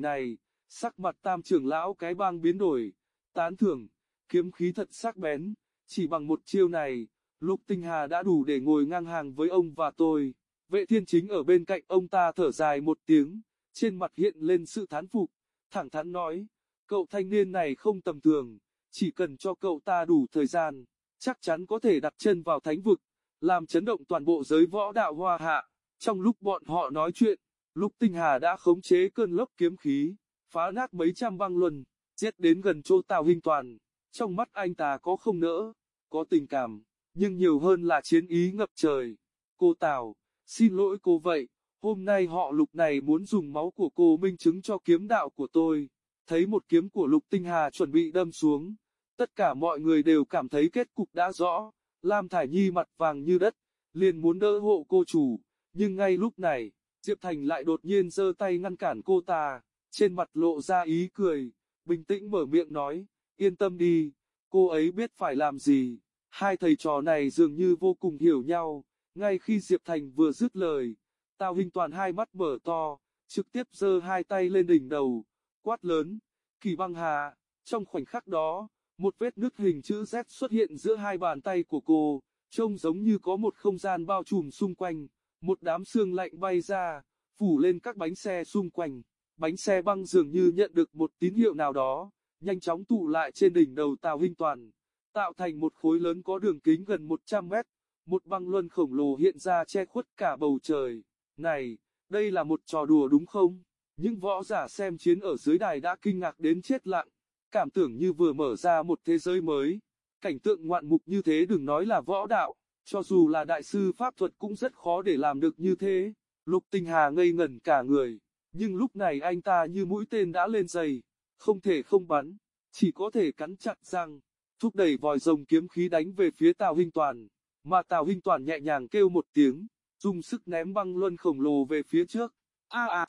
này, sắc mặt tam trưởng lão cái bang biến đổi, tán thưởng, kiếm khí thật sắc bén, chỉ bằng một chiêu này, Lục Tinh Hà đã đủ để ngồi ngang hàng với ông và tôi. Vệ thiên chính ở bên cạnh ông ta thở dài một tiếng, trên mặt hiện lên sự thán phục, thẳng thắn nói, cậu thanh niên này không tầm thường, chỉ cần cho cậu ta đủ thời gian, chắc chắn có thể đặt chân vào thánh vực, làm chấn động toàn bộ giới võ đạo hoa hạ. Trong lúc bọn họ nói chuyện, Lục Tinh Hà đã khống chế cơn lốc kiếm khí, phá nát mấy trăm băng luân, giết đến gần chỗ Tào Hinh Toàn. Trong mắt anh ta có không nỡ, có tình cảm, nhưng nhiều hơn là chiến ý ngập trời. Cô Tào, xin lỗi cô vậy, hôm nay họ lục này muốn dùng máu của cô minh chứng cho kiếm đạo của tôi. Thấy một kiếm của lục tinh hà chuẩn bị đâm xuống, tất cả mọi người đều cảm thấy kết cục đã rõ, Lam Thải Nhi mặt vàng như đất, liền muốn đỡ hộ cô chủ, nhưng ngay lúc này, Diệp Thành lại đột nhiên giơ tay ngăn cản cô ta, trên mặt lộ ra ý cười, bình tĩnh mở miệng nói, yên tâm đi, cô ấy biết phải làm gì. Hai thầy trò này dường như vô cùng hiểu nhau, ngay khi Diệp Thành vừa dứt lời, Tào Hình Toàn hai mắt mở to, trực tiếp giơ hai tay lên đỉnh đầu, quát lớn, kỳ băng hà, trong khoảnh khắc đó, một vết nứt hình chữ Z xuất hiện giữa hai bàn tay của cô, trông giống như có một không gian bao trùm xung quanh, một đám xương lạnh bay ra, phủ lên các bánh xe xung quanh, bánh xe băng dường như nhận được một tín hiệu nào đó, nhanh chóng tụ lại trên đỉnh đầu Tào Hinh Toàn, tạo thành một khối lớn có đường kính gần 100 mét, một băng luân khổng lồ hiện ra che khuất cả bầu trời. Này, đây là một trò đùa đúng không? Những võ giả xem chiến ở dưới đài đã kinh ngạc đến chết lặng, cảm tưởng như vừa mở ra một thế giới mới. Cảnh tượng ngoạn mục như thế đừng nói là võ đạo, cho dù là đại sư pháp thuật cũng rất khó để làm được như thế. Lục Tinh Hà ngây ngẩn cả người, nhưng lúc này anh ta như mũi tên đã lên giày, không thể không bắn, chỉ có thể cắn chặt răng, thúc đẩy vòi rồng kiếm khí đánh về phía Tào Hinh Toàn, mà Tào Hinh Toàn nhẹ nhàng kêu một tiếng, dùng sức ném băng luân khổng lồ về phía trước. A a.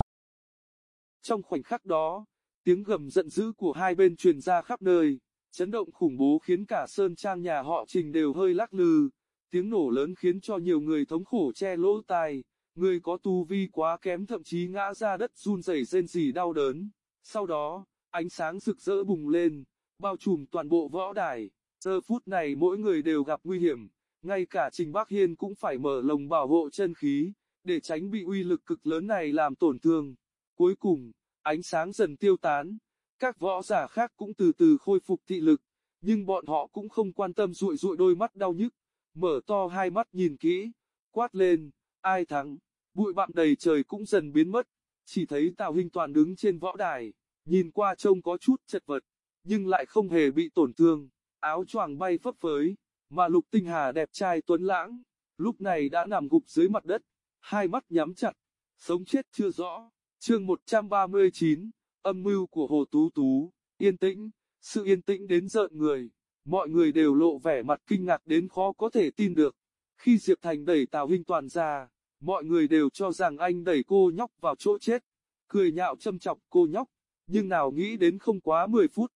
Trong khoảnh khắc đó, tiếng gầm giận dữ của hai bên truyền ra khắp nơi, chấn động khủng bố khiến cả sơn trang nhà họ Trình đều hơi lắc lư, tiếng nổ lớn khiến cho nhiều người thống khổ che lỗ tai, người có tu vi quá kém thậm chí ngã ra đất run rẩy rên rỉ đau đớn. Sau đó, ánh sáng rực rỡ bùng lên, bao trùm toàn bộ võ đài. Giờ phút này mỗi người đều gặp nguy hiểm, ngay cả Trình Bắc Hiên cũng phải mở lồng bảo hộ chân khí, để tránh bị uy lực cực lớn này làm tổn thương. Cuối cùng, ánh sáng dần tiêu tán, các võ giả khác cũng từ từ khôi phục thị lực, nhưng bọn họ cũng không quan tâm rụi rụi đôi mắt đau nhức, mở to hai mắt nhìn kỹ, quát lên, ai thắng, bụi bặm đầy trời cũng dần biến mất, chỉ thấy Tào Hinh Toàn đứng trên võ đài, nhìn qua trông có chút chật vật, nhưng lại không hề bị tổn thương, áo choàng bay phấp phới, mà Lục Tinh Hà đẹp trai tuấn lãng, lúc này đã nằm gục dưới mặt đất, hai mắt nhắm chặt, sống chết chưa rõ. Chương 139, âm mưu của Hồ Tú Tú, yên tĩnh, sự yên tĩnh đến rợn người, mọi người đều lộ vẻ mặt kinh ngạc đến khó có thể tin được. Khi Diệp Thành đẩy Tào Hinh Toàn ra, mọi người đều cho rằng anh đẩy cô nhóc vào chỗ chết, cười nhạo châm chọc cô nhóc, nhưng nào nghĩ đến không quá 10 phút.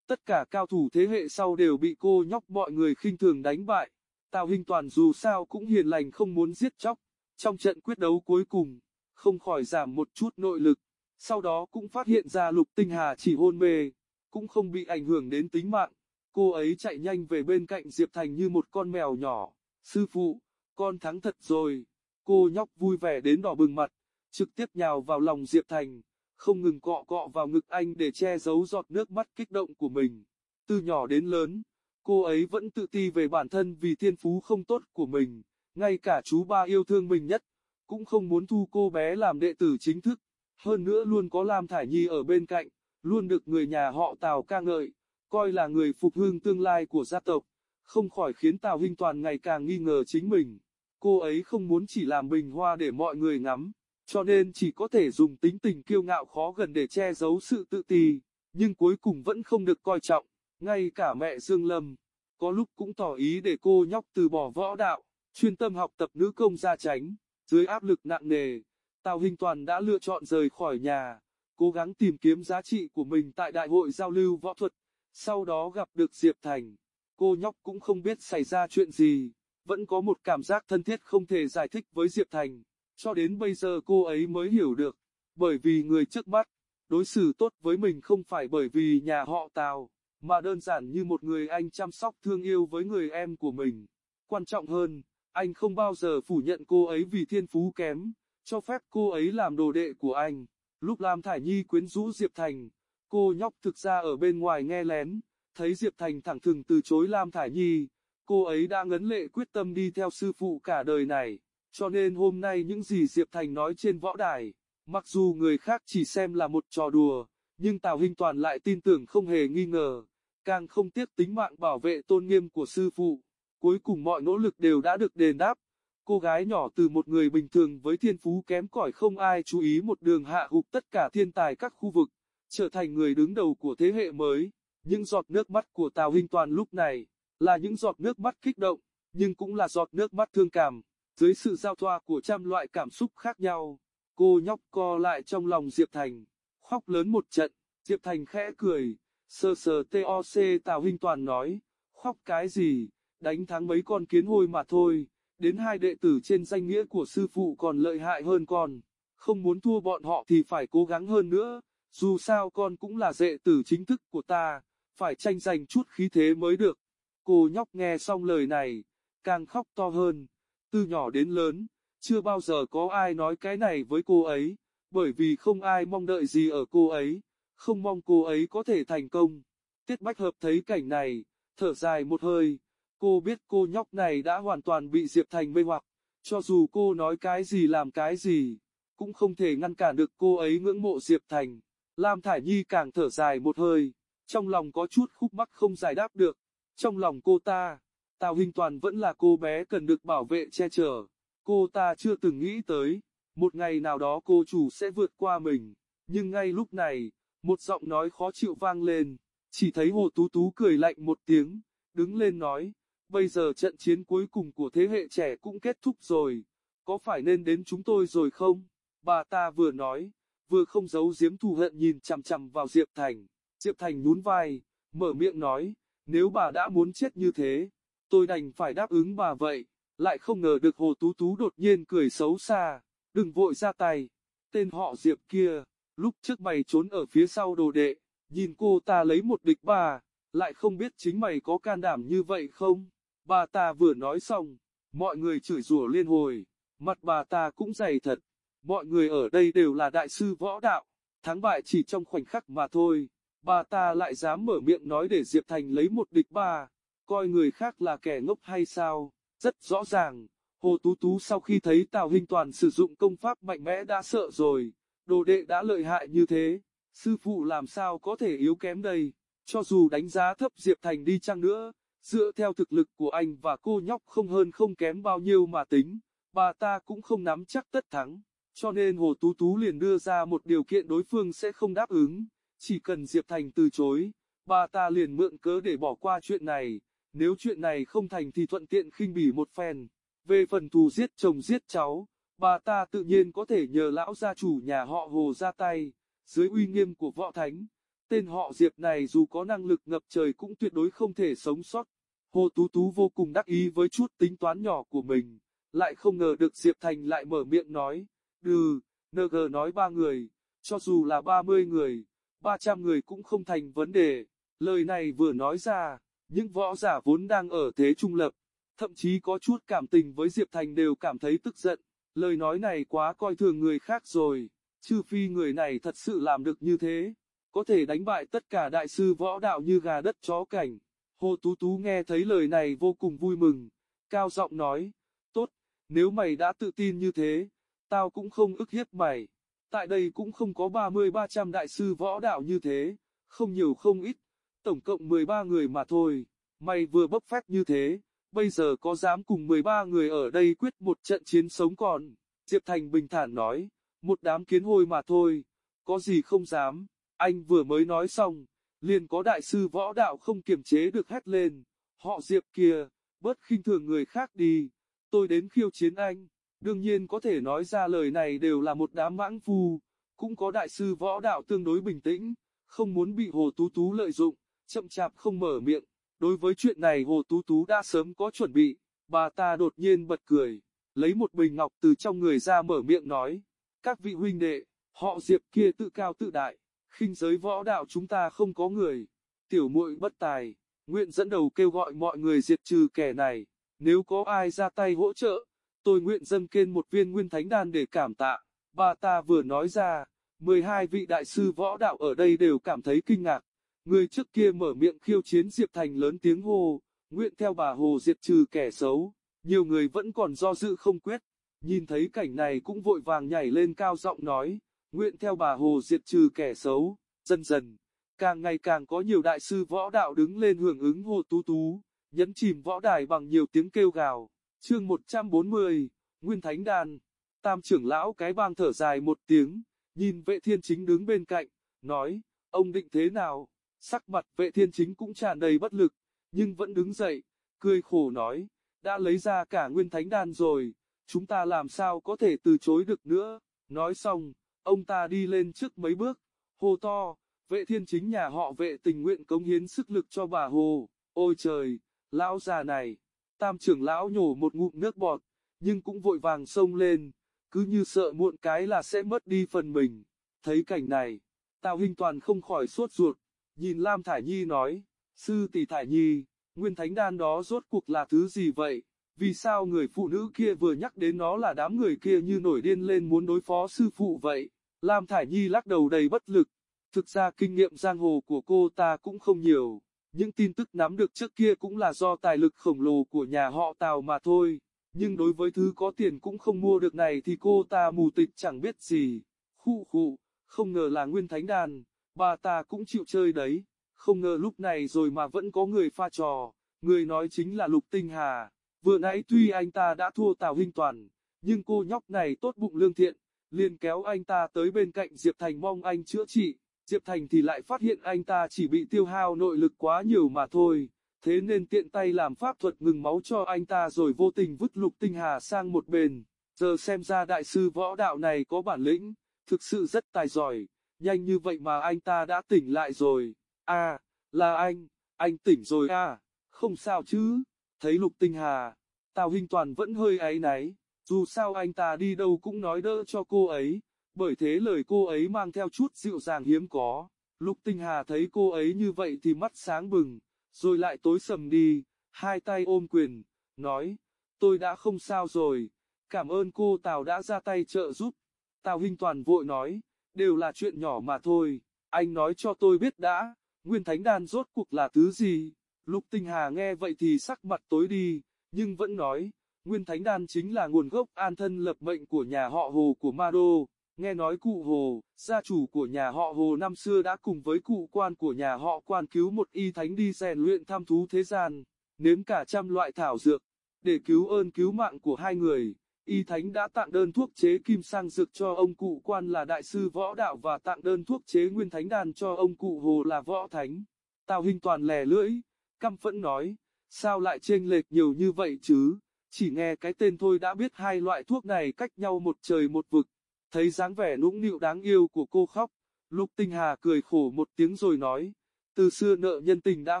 Tất cả cao thủ thế hệ sau đều bị cô nhóc mọi người khinh thường đánh bại. Tào Hinh Toàn dù sao cũng hiền lành không muốn giết chóc. Trong trận quyết đấu cuối cùng, không khỏi giảm một chút nội lực. Sau đó cũng phát hiện ra Lục Tinh Hà chỉ hôn mê, cũng không bị ảnh hưởng đến tính mạng. Cô ấy chạy nhanh về bên cạnh Diệp Thành như một con mèo nhỏ. Sư phụ, con thắng thật rồi. Cô nhóc vui vẻ đến đỏ bừng mặt, trực tiếp nhào vào lòng Diệp Thành không ngừng cọ cọ vào ngực anh để che giấu giọt nước mắt kích động của mình. Từ nhỏ đến lớn, cô ấy vẫn tự ti về bản thân vì thiên phú không tốt của mình, ngay cả chú ba yêu thương mình nhất, cũng không muốn thu cô bé làm đệ tử chính thức. Hơn nữa luôn có Lam Thải Nhi ở bên cạnh, luôn được người nhà họ Tào ca ngợi, coi là người phục hưng tương lai của gia tộc, không khỏi khiến Tào Hinh Toàn ngày càng nghi ngờ chính mình. Cô ấy không muốn chỉ làm bình hoa để mọi người ngắm, cho nên chỉ có thể dùng tính tình kiêu ngạo khó gần để che giấu sự tự ti, nhưng cuối cùng vẫn không được coi trọng, ngay cả mẹ Dương Lâm, có lúc cũng tỏ ý để cô nhóc từ bỏ võ đạo, chuyên tâm học tập nữ công gia tránh, dưới áp lực nặng nề, Tào Hình Toàn đã lựa chọn rời khỏi nhà, cố gắng tìm kiếm giá trị của mình tại đại hội giao lưu võ thuật, sau đó gặp được Diệp Thành, cô nhóc cũng không biết xảy ra chuyện gì, vẫn có một cảm giác thân thiết không thể giải thích với Diệp Thành. Cho đến bây giờ cô ấy mới hiểu được, bởi vì người trước mắt, đối xử tốt với mình không phải bởi vì nhà họ Tào, mà đơn giản như một người anh chăm sóc thương yêu với người em của mình. Quan trọng hơn, anh không bao giờ phủ nhận cô ấy vì thiên phú kém, cho phép cô ấy làm đồ đệ của anh. Lúc Lam Thải Nhi quyến rũ Diệp Thành, cô nhóc thực ra ở bên ngoài nghe lén, thấy Diệp Thành thẳng thừng từ chối Lam Thải Nhi, cô ấy đã ngấn lệ quyết tâm đi theo sư phụ cả đời này. Cho nên hôm nay những gì Diệp Thành nói trên võ đài, mặc dù người khác chỉ xem là một trò đùa, nhưng Tào Hinh Toàn lại tin tưởng không hề nghi ngờ, càng không tiếc tính mạng bảo vệ tôn nghiêm của sư phụ. Cuối cùng mọi nỗ lực đều đã được đền đáp. Cô gái nhỏ từ một người bình thường với thiên phú kém cỏi không ai chú ý một đường hạ gục tất cả thiên tài các khu vực, trở thành người đứng đầu của thế hệ mới. Những giọt nước mắt của Tào Hinh Toàn lúc này, là những giọt nước mắt kích động, nhưng cũng là giọt nước mắt thương cảm, dưới sự giao thoa của trăm loại cảm xúc khác nhau. Cô nhóc co lại trong lòng Diệp Thành, khóc lớn một trận, Diệp Thành khẽ cười, sờ sờ TOC Tào Hinh Toàn nói, khóc cái gì, đánh thắng mấy con kiến hôi mà thôi, đến hai đệ tử trên danh nghĩa của sư phụ còn lợi hại hơn con, không muốn thua bọn họ thì phải cố gắng hơn nữa, dù sao con cũng là đệ tử chính thức của ta, phải tranh giành chút khí thế mới được. Cô nhóc nghe xong lời này, càng khóc to hơn, từ nhỏ đến lớn, chưa bao giờ có ai nói cái này với cô ấy, bởi vì không ai mong đợi gì ở cô ấy, không mong cô ấy có thể thành công. Tiết Bách Hợp thấy cảnh này, thở dài một hơi, cô biết cô nhóc này đã hoàn toàn bị Diệp Thành mê hoặc, cho dù cô nói cái gì làm cái gì, cũng không thể ngăn cản được cô ấy ngưỡng mộ Diệp Thành. Lam Thải Nhi càng thở dài một hơi, trong lòng có chút khúc mắc không giải đáp được. Trong lòng cô ta, Tào Hình Toàn vẫn là cô bé cần được bảo vệ che chở. Cô ta chưa từng nghĩ tới, một ngày nào đó cô chủ sẽ vượt qua mình. Nhưng ngay lúc này, một giọng nói khó chịu vang lên, chỉ thấy Hồ Tú Tú cười lạnh một tiếng, đứng lên nói, bây giờ trận chiến cuối cùng của thế hệ trẻ cũng kết thúc rồi, có phải nên đến chúng tôi rồi không? Bà ta vừa nói, vừa không giấu giếm thù hận nhìn chằm chằm vào Diệp Thành. Diệp Thành nhún vai, mở miệng nói, nếu bà đã muốn chết như thế, tôi đành phải đáp ứng bà vậy. Lại không ngờ được Hồ Tú Tú đột nhiên cười xấu xa, đừng vội ra tay. Tên họ Diệp kia, lúc trước mày trốn ở phía sau đồ đệ, nhìn cô ta lấy một địch bà, lại không biết chính mày có can đảm như vậy không? Bà ta vừa nói xong, mọi người chửi rủa liên hồi, mặt bà ta cũng dày thật. Mọi người ở đây đều là đại sư võ đạo, thắng bại chỉ trong khoảnh khắc mà thôi. Bà ta lại dám mở miệng nói để Diệp Thành lấy một địch bà coi người khác là kẻ ngốc hay sao? Rất rõ ràng, Hồ Tú Tú sau khi thấy Tào Hinh Toàn sử dụng công pháp mạnh mẽ đã sợ rồi, đồ đệ đã lợi hại như thế, sư phụ làm sao có thể yếu kém đây, cho dù đánh giá thấp Diệp Thành đi chăng nữa, dựa theo thực lực của anh và cô nhóc không hơn không kém bao nhiêu mà tính, bà ta cũng không nắm chắc tất thắng, cho nên Hồ Tú Tú liền đưa ra một điều kiện đối phương sẽ không đáp ứng, chỉ cần Diệp Thành từ chối, bà ta liền mượn cớ để bỏ qua chuyện này, nếu chuyện này không thành thì thuận tiện khinh bỉ một phen. Về phần thù giết chồng giết cháu, bà ta tự nhiên có thể nhờ lão gia chủ nhà họ Hồ ra tay, dưới uy nghiêm của võ thánh. Tên họ Diệp này dù có năng lực ngập trời cũng tuyệt đối không thể sống sót. Hồ Tú Tú vô cùng đắc ý với chút tính toán nhỏ của mình, lại không ngờ được Diệp Thành lại mở miệng nói, đừ, NG nói ba người, cho dù là 30 người, 300 người cũng không thành vấn đề. Lời này vừa nói ra, những võ giả vốn đang ở thế trung lập, thậm chí có chút cảm tình với Diệp Thành đều cảm thấy tức giận. Lời nói này quá coi thường người khác rồi, trừ phi người này thật sự làm được như thế, có thể đánh bại tất cả đại sư võ đạo như gà đất chó cảnh. Hồ Tú Tú nghe thấy lời này vô cùng vui mừng, cao giọng nói, tốt, nếu mày đã tự tin như thế, tao cũng không ức hiếp mày. Tại đây cũng không có 30-300 đại sư võ đạo như thế, không nhiều không ít, tổng cộng 13 người mà thôi. Mày vừa bốc phép như thế, bây giờ có dám cùng 13 người ở đây quyết một trận chiến sống còn. Diệp Thành bình thản nói, một đám kiến hôi mà thôi, có gì không dám. Anh vừa mới nói xong, liền có đại sư võ đạo không kiềm chế được hét lên. Họ Diệp kia, bớt khinh thường người khác đi, tôi đến khiêu chiến anh. Đương nhiên có thể nói ra lời này đều là một đám mãng phu, cũng có đại sư võ đạo tương đối bình tĩnh, không muốn bị Hồ Tú Tú lợi dụng, chậm chạp không mở miệng. Đối với chuyện này Hồ Tú Tú đã sớm có chuẩn bị, bà ta đột nhiên bật cười, lấy một bình ngọc từ trong người ra mở miệng nói, các vị huynh đệ, họ Diệp kia tự cao tự đại, khinh giới võ đạo chúng ta không có người, tiểu muội bất tài, nguyện dẫn đầu kêu gọi mọi người diệt trừ kẻ này, nếu có ai ra tay hỗ trợ, tôi nguyện dâng kên một viên nguyên thánh đan để cảm tạ. Bà ta vừa nói ra, 12 vị đại sư võ đạo ở đây đều cảm thấy kinh ngạc. Người trước kia mở miệng khiêu chiến Diệp Thành lớn tiếng hô, nguyện theo bà Hồ diệt trừ kẻ xấu. Nhiều người vẫn còn do dự không quyết, nhìn thấy cảnh này cũng vội vàng nhảy lên cao giọng nói, nguyện theo bà Hồ diệt trừ kẻ xấu. Dần dần, càng ngày càng có nhiều đại sư võ đạo đứng lên hưởng ứng Hồ Tú Tú. nhấn chìm võ đài bằng nhiều tiếng kêu gào. Chương 140, Nguyên Thánh Đan. Tam trưởng lão cái bang thở dài một tiếng, nhìn vệ thiên chính đứng bên cạnh, nói, ông định thế nào? Sắc mặt vệ thiên chính cũng tràn đầy bất lực, nhưng vẫn đứng dậy, cười khổ nói, đã lấy ra cả Nguyên Thánh Đan rồi, chúng ta làm sao có thể từ chối được nữa. Nói xong, ông ta đi lên trước mấy bước, hô to, vệ thiên chính nhà họ vệ tình nguyện cống hiến sức lực cho bà Hồ. Ôi trời, lão già này, tam trưởng lão nhổ một ngụm nước bọt, nhưng cũng vội vàng xông lên, cứ như sợ muộn cái là sẽ mất đi phần mình. Thấy cảnh này, Tào hình Toàn không khỏi suốt ruột, nhìn Lam Thải Nhi nói, sư tỷ Thải Nhi, nguyên thánh đan đó rốt cuộc là thứ gì vậy? Vì sao người phụ nữ kia vừa nhắc đến nó là đám người kia như nổi điên lên muốn đối phó sư phụ vậy? Lam Thải Nhi lắc đầu đầy bất lực. Thực ra kinh nghiệm giang hồ của cô ta cũng không nhiều. Những tin tức nắm được trước kia cũng là do tài lực khổng lồ của nhà họ Tào mà thôi. Nhưng đối với thứ có tiền cũng không mua được này thì cô ta mù tịch chẳng biết gì. Khụ khụ, không ngờ là nguyên thánh đàn, bà ta cũng chịu chơi đấy. Không ngờ lúc này rồi mà vẫn có người pha trò, người nói chính là Lục Tinh Hà. Vừa nãy tuy anh ta đã thua Tào Hinh Toàn, nhưng cô nhóc này tốt bụng lương thiện, liền kéo anh ta tới bên cạnh Diệp Thành mong anh chữa trị. Diệp Thành thì lại phát hiện anh ta chỉ bị tiêu hao nội lực quá nhiều mà thôi, thế nên tiện tay làm pháp thuật ngừng máu cho anh ta rồi vô tình vứt Lục Tinh Hà sang một bên. Giờ xem ra đại sư võ đạo này có bản lĩnh, thực sự rất tài giỏi, nhanh như vậy mà anh ta đã tỉnh lại rồi. À, là anh, anh tỉnh rồi à, không sao chứ. Thấy Lục Tinh Hà, Tào Hinh Toàn vẫn hơi áy náy, dù sao anh ta đi đâu cũng nói đỡ cho cô ấy, bởi thế lời cô ấy mang theo chút dịu dàng hiếm có. Lục Tinh Hà thấy cô ấy như vậy thì mắt sáng bừng, rồi lại tối sầm đi, hai tay ôm quyền, nói, tôi đã không sao rồi, cảm ơn cô Tào đã ra tay trợ giúp. Tào Hinh Toàn vội nói, đều là chuyện nhỏ mà thôi, anh nói cho tôi biết đã, Nguyên Thánh Đan rốt cuộc là thứ gì? Lục Tinh Hà nghe vậy thì sắc mặt tối đi, nhưng vẫn nói, Nguyên Thánh Đan chính là nguồn gốc an thân lập mệnh của nhà họ Hồ của Ma Đô. Nghe nói cụ Hồ, gia chủ của nhà họ Hồ năm xưa đã cùng với cụ quan của nhà họ quan cứu một y thánh đi rèn luyện tham thú thế gian, nếm cả trăm loại thảo dược. Để cứu ơn cứu mạng của hai người, y thánh đã tặng đơn thuốc chế kim sang dược cho ông cụ quan là đại sư võ đạo và tặng đơn thuốc chế nguyên thánh đan cho ông cụ Hồ là võ thánh. Tào Hình toàn lè lưỡi, căm phẫn nói, sao lại chênh lệch nhiều như vậy chứ, chỉ nghe cái tên thôi đã biết hai loại thuốc này cách nhau một trời một vực, thấy dáng vẻ nũng nịu đáng yêu của cô khóc, Lục Tinh Hà cười khổ một tiếng rồi nói, từ xưa nợ nhân tình đã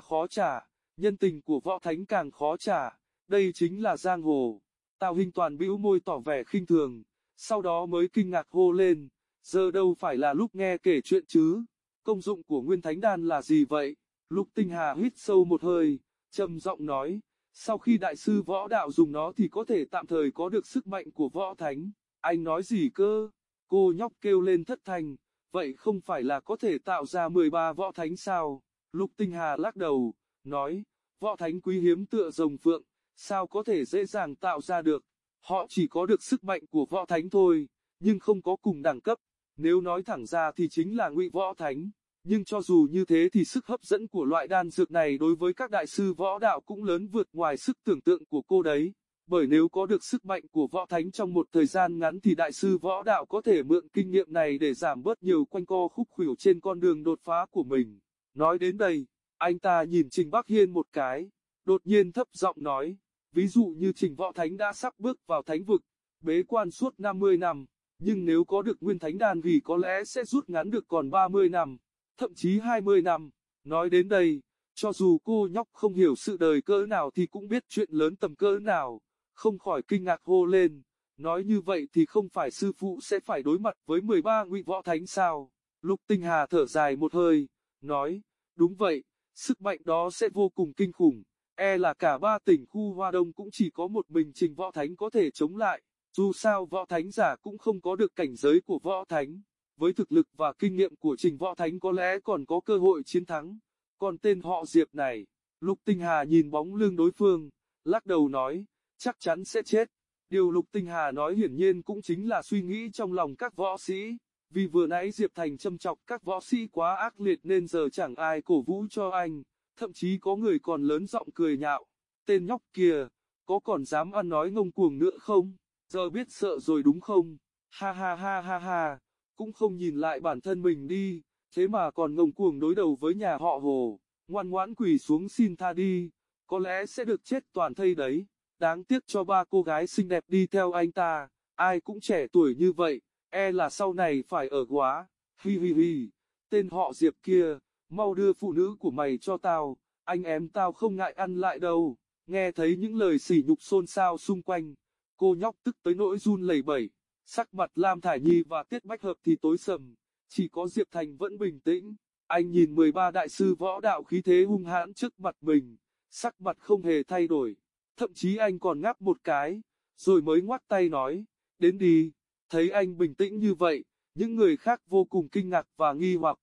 khó trả, nhân tình của võ thánh càng khó trả, đây chính là giang hồ. Tào Hình toàn bĩu môi tỏ vẻ khinh thường, sau đó mới kinh ngạc hô lên, giờ đâu phải là lúc nghe kể chuyện chứ, công dụng của Nguyên Thánh Đan là gì vậy? Lục Tinh Hà hít sâu một hơi, trầm giọng nói, sau khi đại sư võ đạo dùng nó thì có thể tạm thời có được sức mạnh của võ thánh. Anh nói gì cơ? Cô nhóc kêu lên thất thanh vậy không phải là có thể tạo ra 13 võ thánh sao? Lục Tinh Hà lắc đầu, nói, võ thánh quý hiếm tựa rồng phượng, sao có thể dễ dàng tạo ra được? Họ chỉ có được sức mạnh của võ thánh thôi, nhưng không có cùng đẳng cấp. Nếu nói thẳng ra thì chính là ngụy võ thánh. Nhưng cho dù như thế thì sức hấp dẫn của loại đan dược này đối với các đại sư võ đạo cũng lớn vượt ngoài sức tưởng tượng của cô đấy. Bởi nếu có được sức mạnh của võ thánh trong một thời gian ngắn thì đại sư võ đạo có thể mượn kinh nghiệm này để giảm bớt nhiều quanh co khúc khuỷu trên con đường đột phá của mình. Nói đến đây, anh ta nhìn Trình Bắc Hiên một cái, đột nhiên thấp giọng nói, ví dụ như Trình Võ Thánh đã sắp bước vào thánh vực, bế quan suốt 50 năm, nhưng nếu có được nguyên thánh đan thì có lẽ sẽ rút ngắn được còn 30 năm thậm chí 20 năm. Nói đến đây, cho dù cô nhóc không hiểu sự đời cỡ nào thì cũng biết chuyện lớn tầm cỡ nào, không khỏi kinh ngạc hô lên. Nói như vậy thì không phải sư phụ sẽ phải đối mặt với 13 ngụy võ thánh sao? Lục Tinh Hà thở dài một hơi, nói, đúng vậy, sức mạnh đó sẽ vô cùng kinh khủng, e là cả ba tỉnh khu Hoa Đông cũng chỉ có một mình trình võ thánh có thể chống lại, dù sao võ thánh giả cũng không có được cảnh giới của võ thánh với thực lực và kinh nghiệm của Trình Võ Thánh có lẽ còn có cơ hội chiến thắng. Còn tên họ Diệp này, Lục Tinh Hà nhìn bóng lưng đối phương, lắc đầu nói, chắc chắn sẽ chết. Điều Lục Tinh Hà nói hiển nhiên cũng chính là suy nghĩ trong lòng các võ sĩ, vì vừa nãy Diệp Thành châm chọc các võ sĩ quá ác liệt nên giờ chẳng ai cổ vũ cho anh, thậm chí có người còn lớn giọng cười nhạo. tên nhóc kia, có còn dám ăn nói ngông cuồng nữa không? Giờ biết sợ rồi đúng không? Ha ha ha ha ha, cũng không nhìn lại bản thân mình đi, thế mà còn ngông cuồng đối đầu với nhà họ Hồ, ngoan ngoãn quỳ xuống xin tha đi, có lẽ sẽ được chết toàn thây đấy. Đáng tiếc cho ba cô gái xinh đẹp đi theo anh ta, ai cũng trẻ tuổi như vậy, e là sau này phải ở quá. Hi hi hi, tên họ Diệp kia, mau đưa phụ nữ của mày cho tao, anh em tao không ngại ăn lại đâu. Nghe thấy những lời sỉ nhục xôn xao xung quanh, cô nhóc tức tới nỗi run lẩy bẩy, sắc mặt Lam Thải Nhi và Tiết Bách Hợp thì tối sầm, chỉ có Diệp Thành vẫn bình tĩnh. Anh nhìn 13 đại sư võ đạo khí thế hung hãn trước mặt mình, sắc mặt không hề thay đổi, thậm chí anh còn ngáp một cái, rồi mới ngoắt tay nói, đến đi, thấy anh bình tĩnh như vậy, những người khác vô cùng kinh ngạc và nghi hoặc,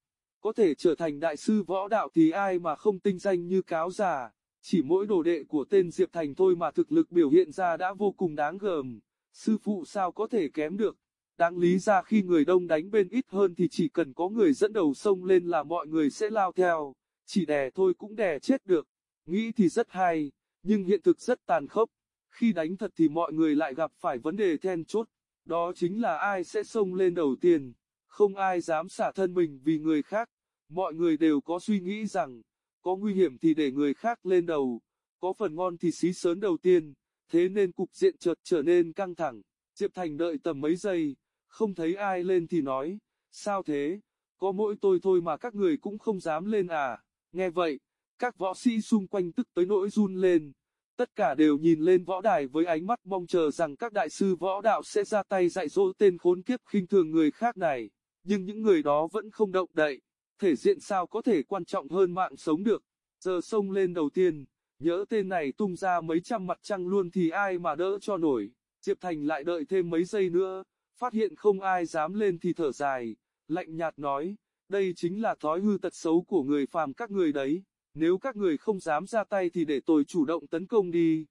có thể trở thành đại sư võ đạo thì ai mà không tinh danh như cáo già, chỉ mỗi đồ đệ của tên Diệp Thành thôi mà thực lực biểu hiện ra đã vô cùng đáng gờm, sư phụ sao có thể kém được. Đáng lý ra khi người đông đánh bên ít hơn thì chỉ cần có người dẫn đầu sông lên là mọi người sẽ lao theo, chỉ đè thôi cũng đè chết được. Nghĩ thì rất hay, nhưng hiện thực rất tàn khốc. Khi đánh thật thì mọi người lại gặp phải vấn đề then chốt, đó chính là ai sẽ xông lên đầu tiên. Không ai dám xả thân mình vì người khác, mọi người đều có suy nghĩ rằng, có nguy hiểm thì để người khác lên đầu, có phần ngon thì xí sớn đầu tiên, thế nên cục diện chợt trở nên căng thẳng. Diệp Thành đợi tầm mấy giây, không thấy ai lên thì nói, sao thế, có mỗi tôi thôi mà các người cũng không dám lên à, nghe vậy, các võ sĩ xung quanh tức tới nỗi run lên, tất cả đều nhìn lên võ đài với ánh mắt mong chờ rằng các đại sư võ đạo sẽ ra tay dạy dỗ tên khốn kiếp khinh thường người khác này, nhưng những người đó vẫn không động đậy, thể diện sao có thể quan trọng hơn mạng sống được, giờ xông lên đầu tiên, nhớ tên này tung ra mấy trăm mặt trăng luôn thì ai mà đỡ cho nổi, Diệp Thành lại đợi thêm mấy giây nữa, phát hiện không ai dám lên thì thở dài, lạnh nhạt nói, đây chính là thói hư tật xấu của người phàm các người đấy, nếu các người không dám ra tay thì để tôi chủ động tấn công đi.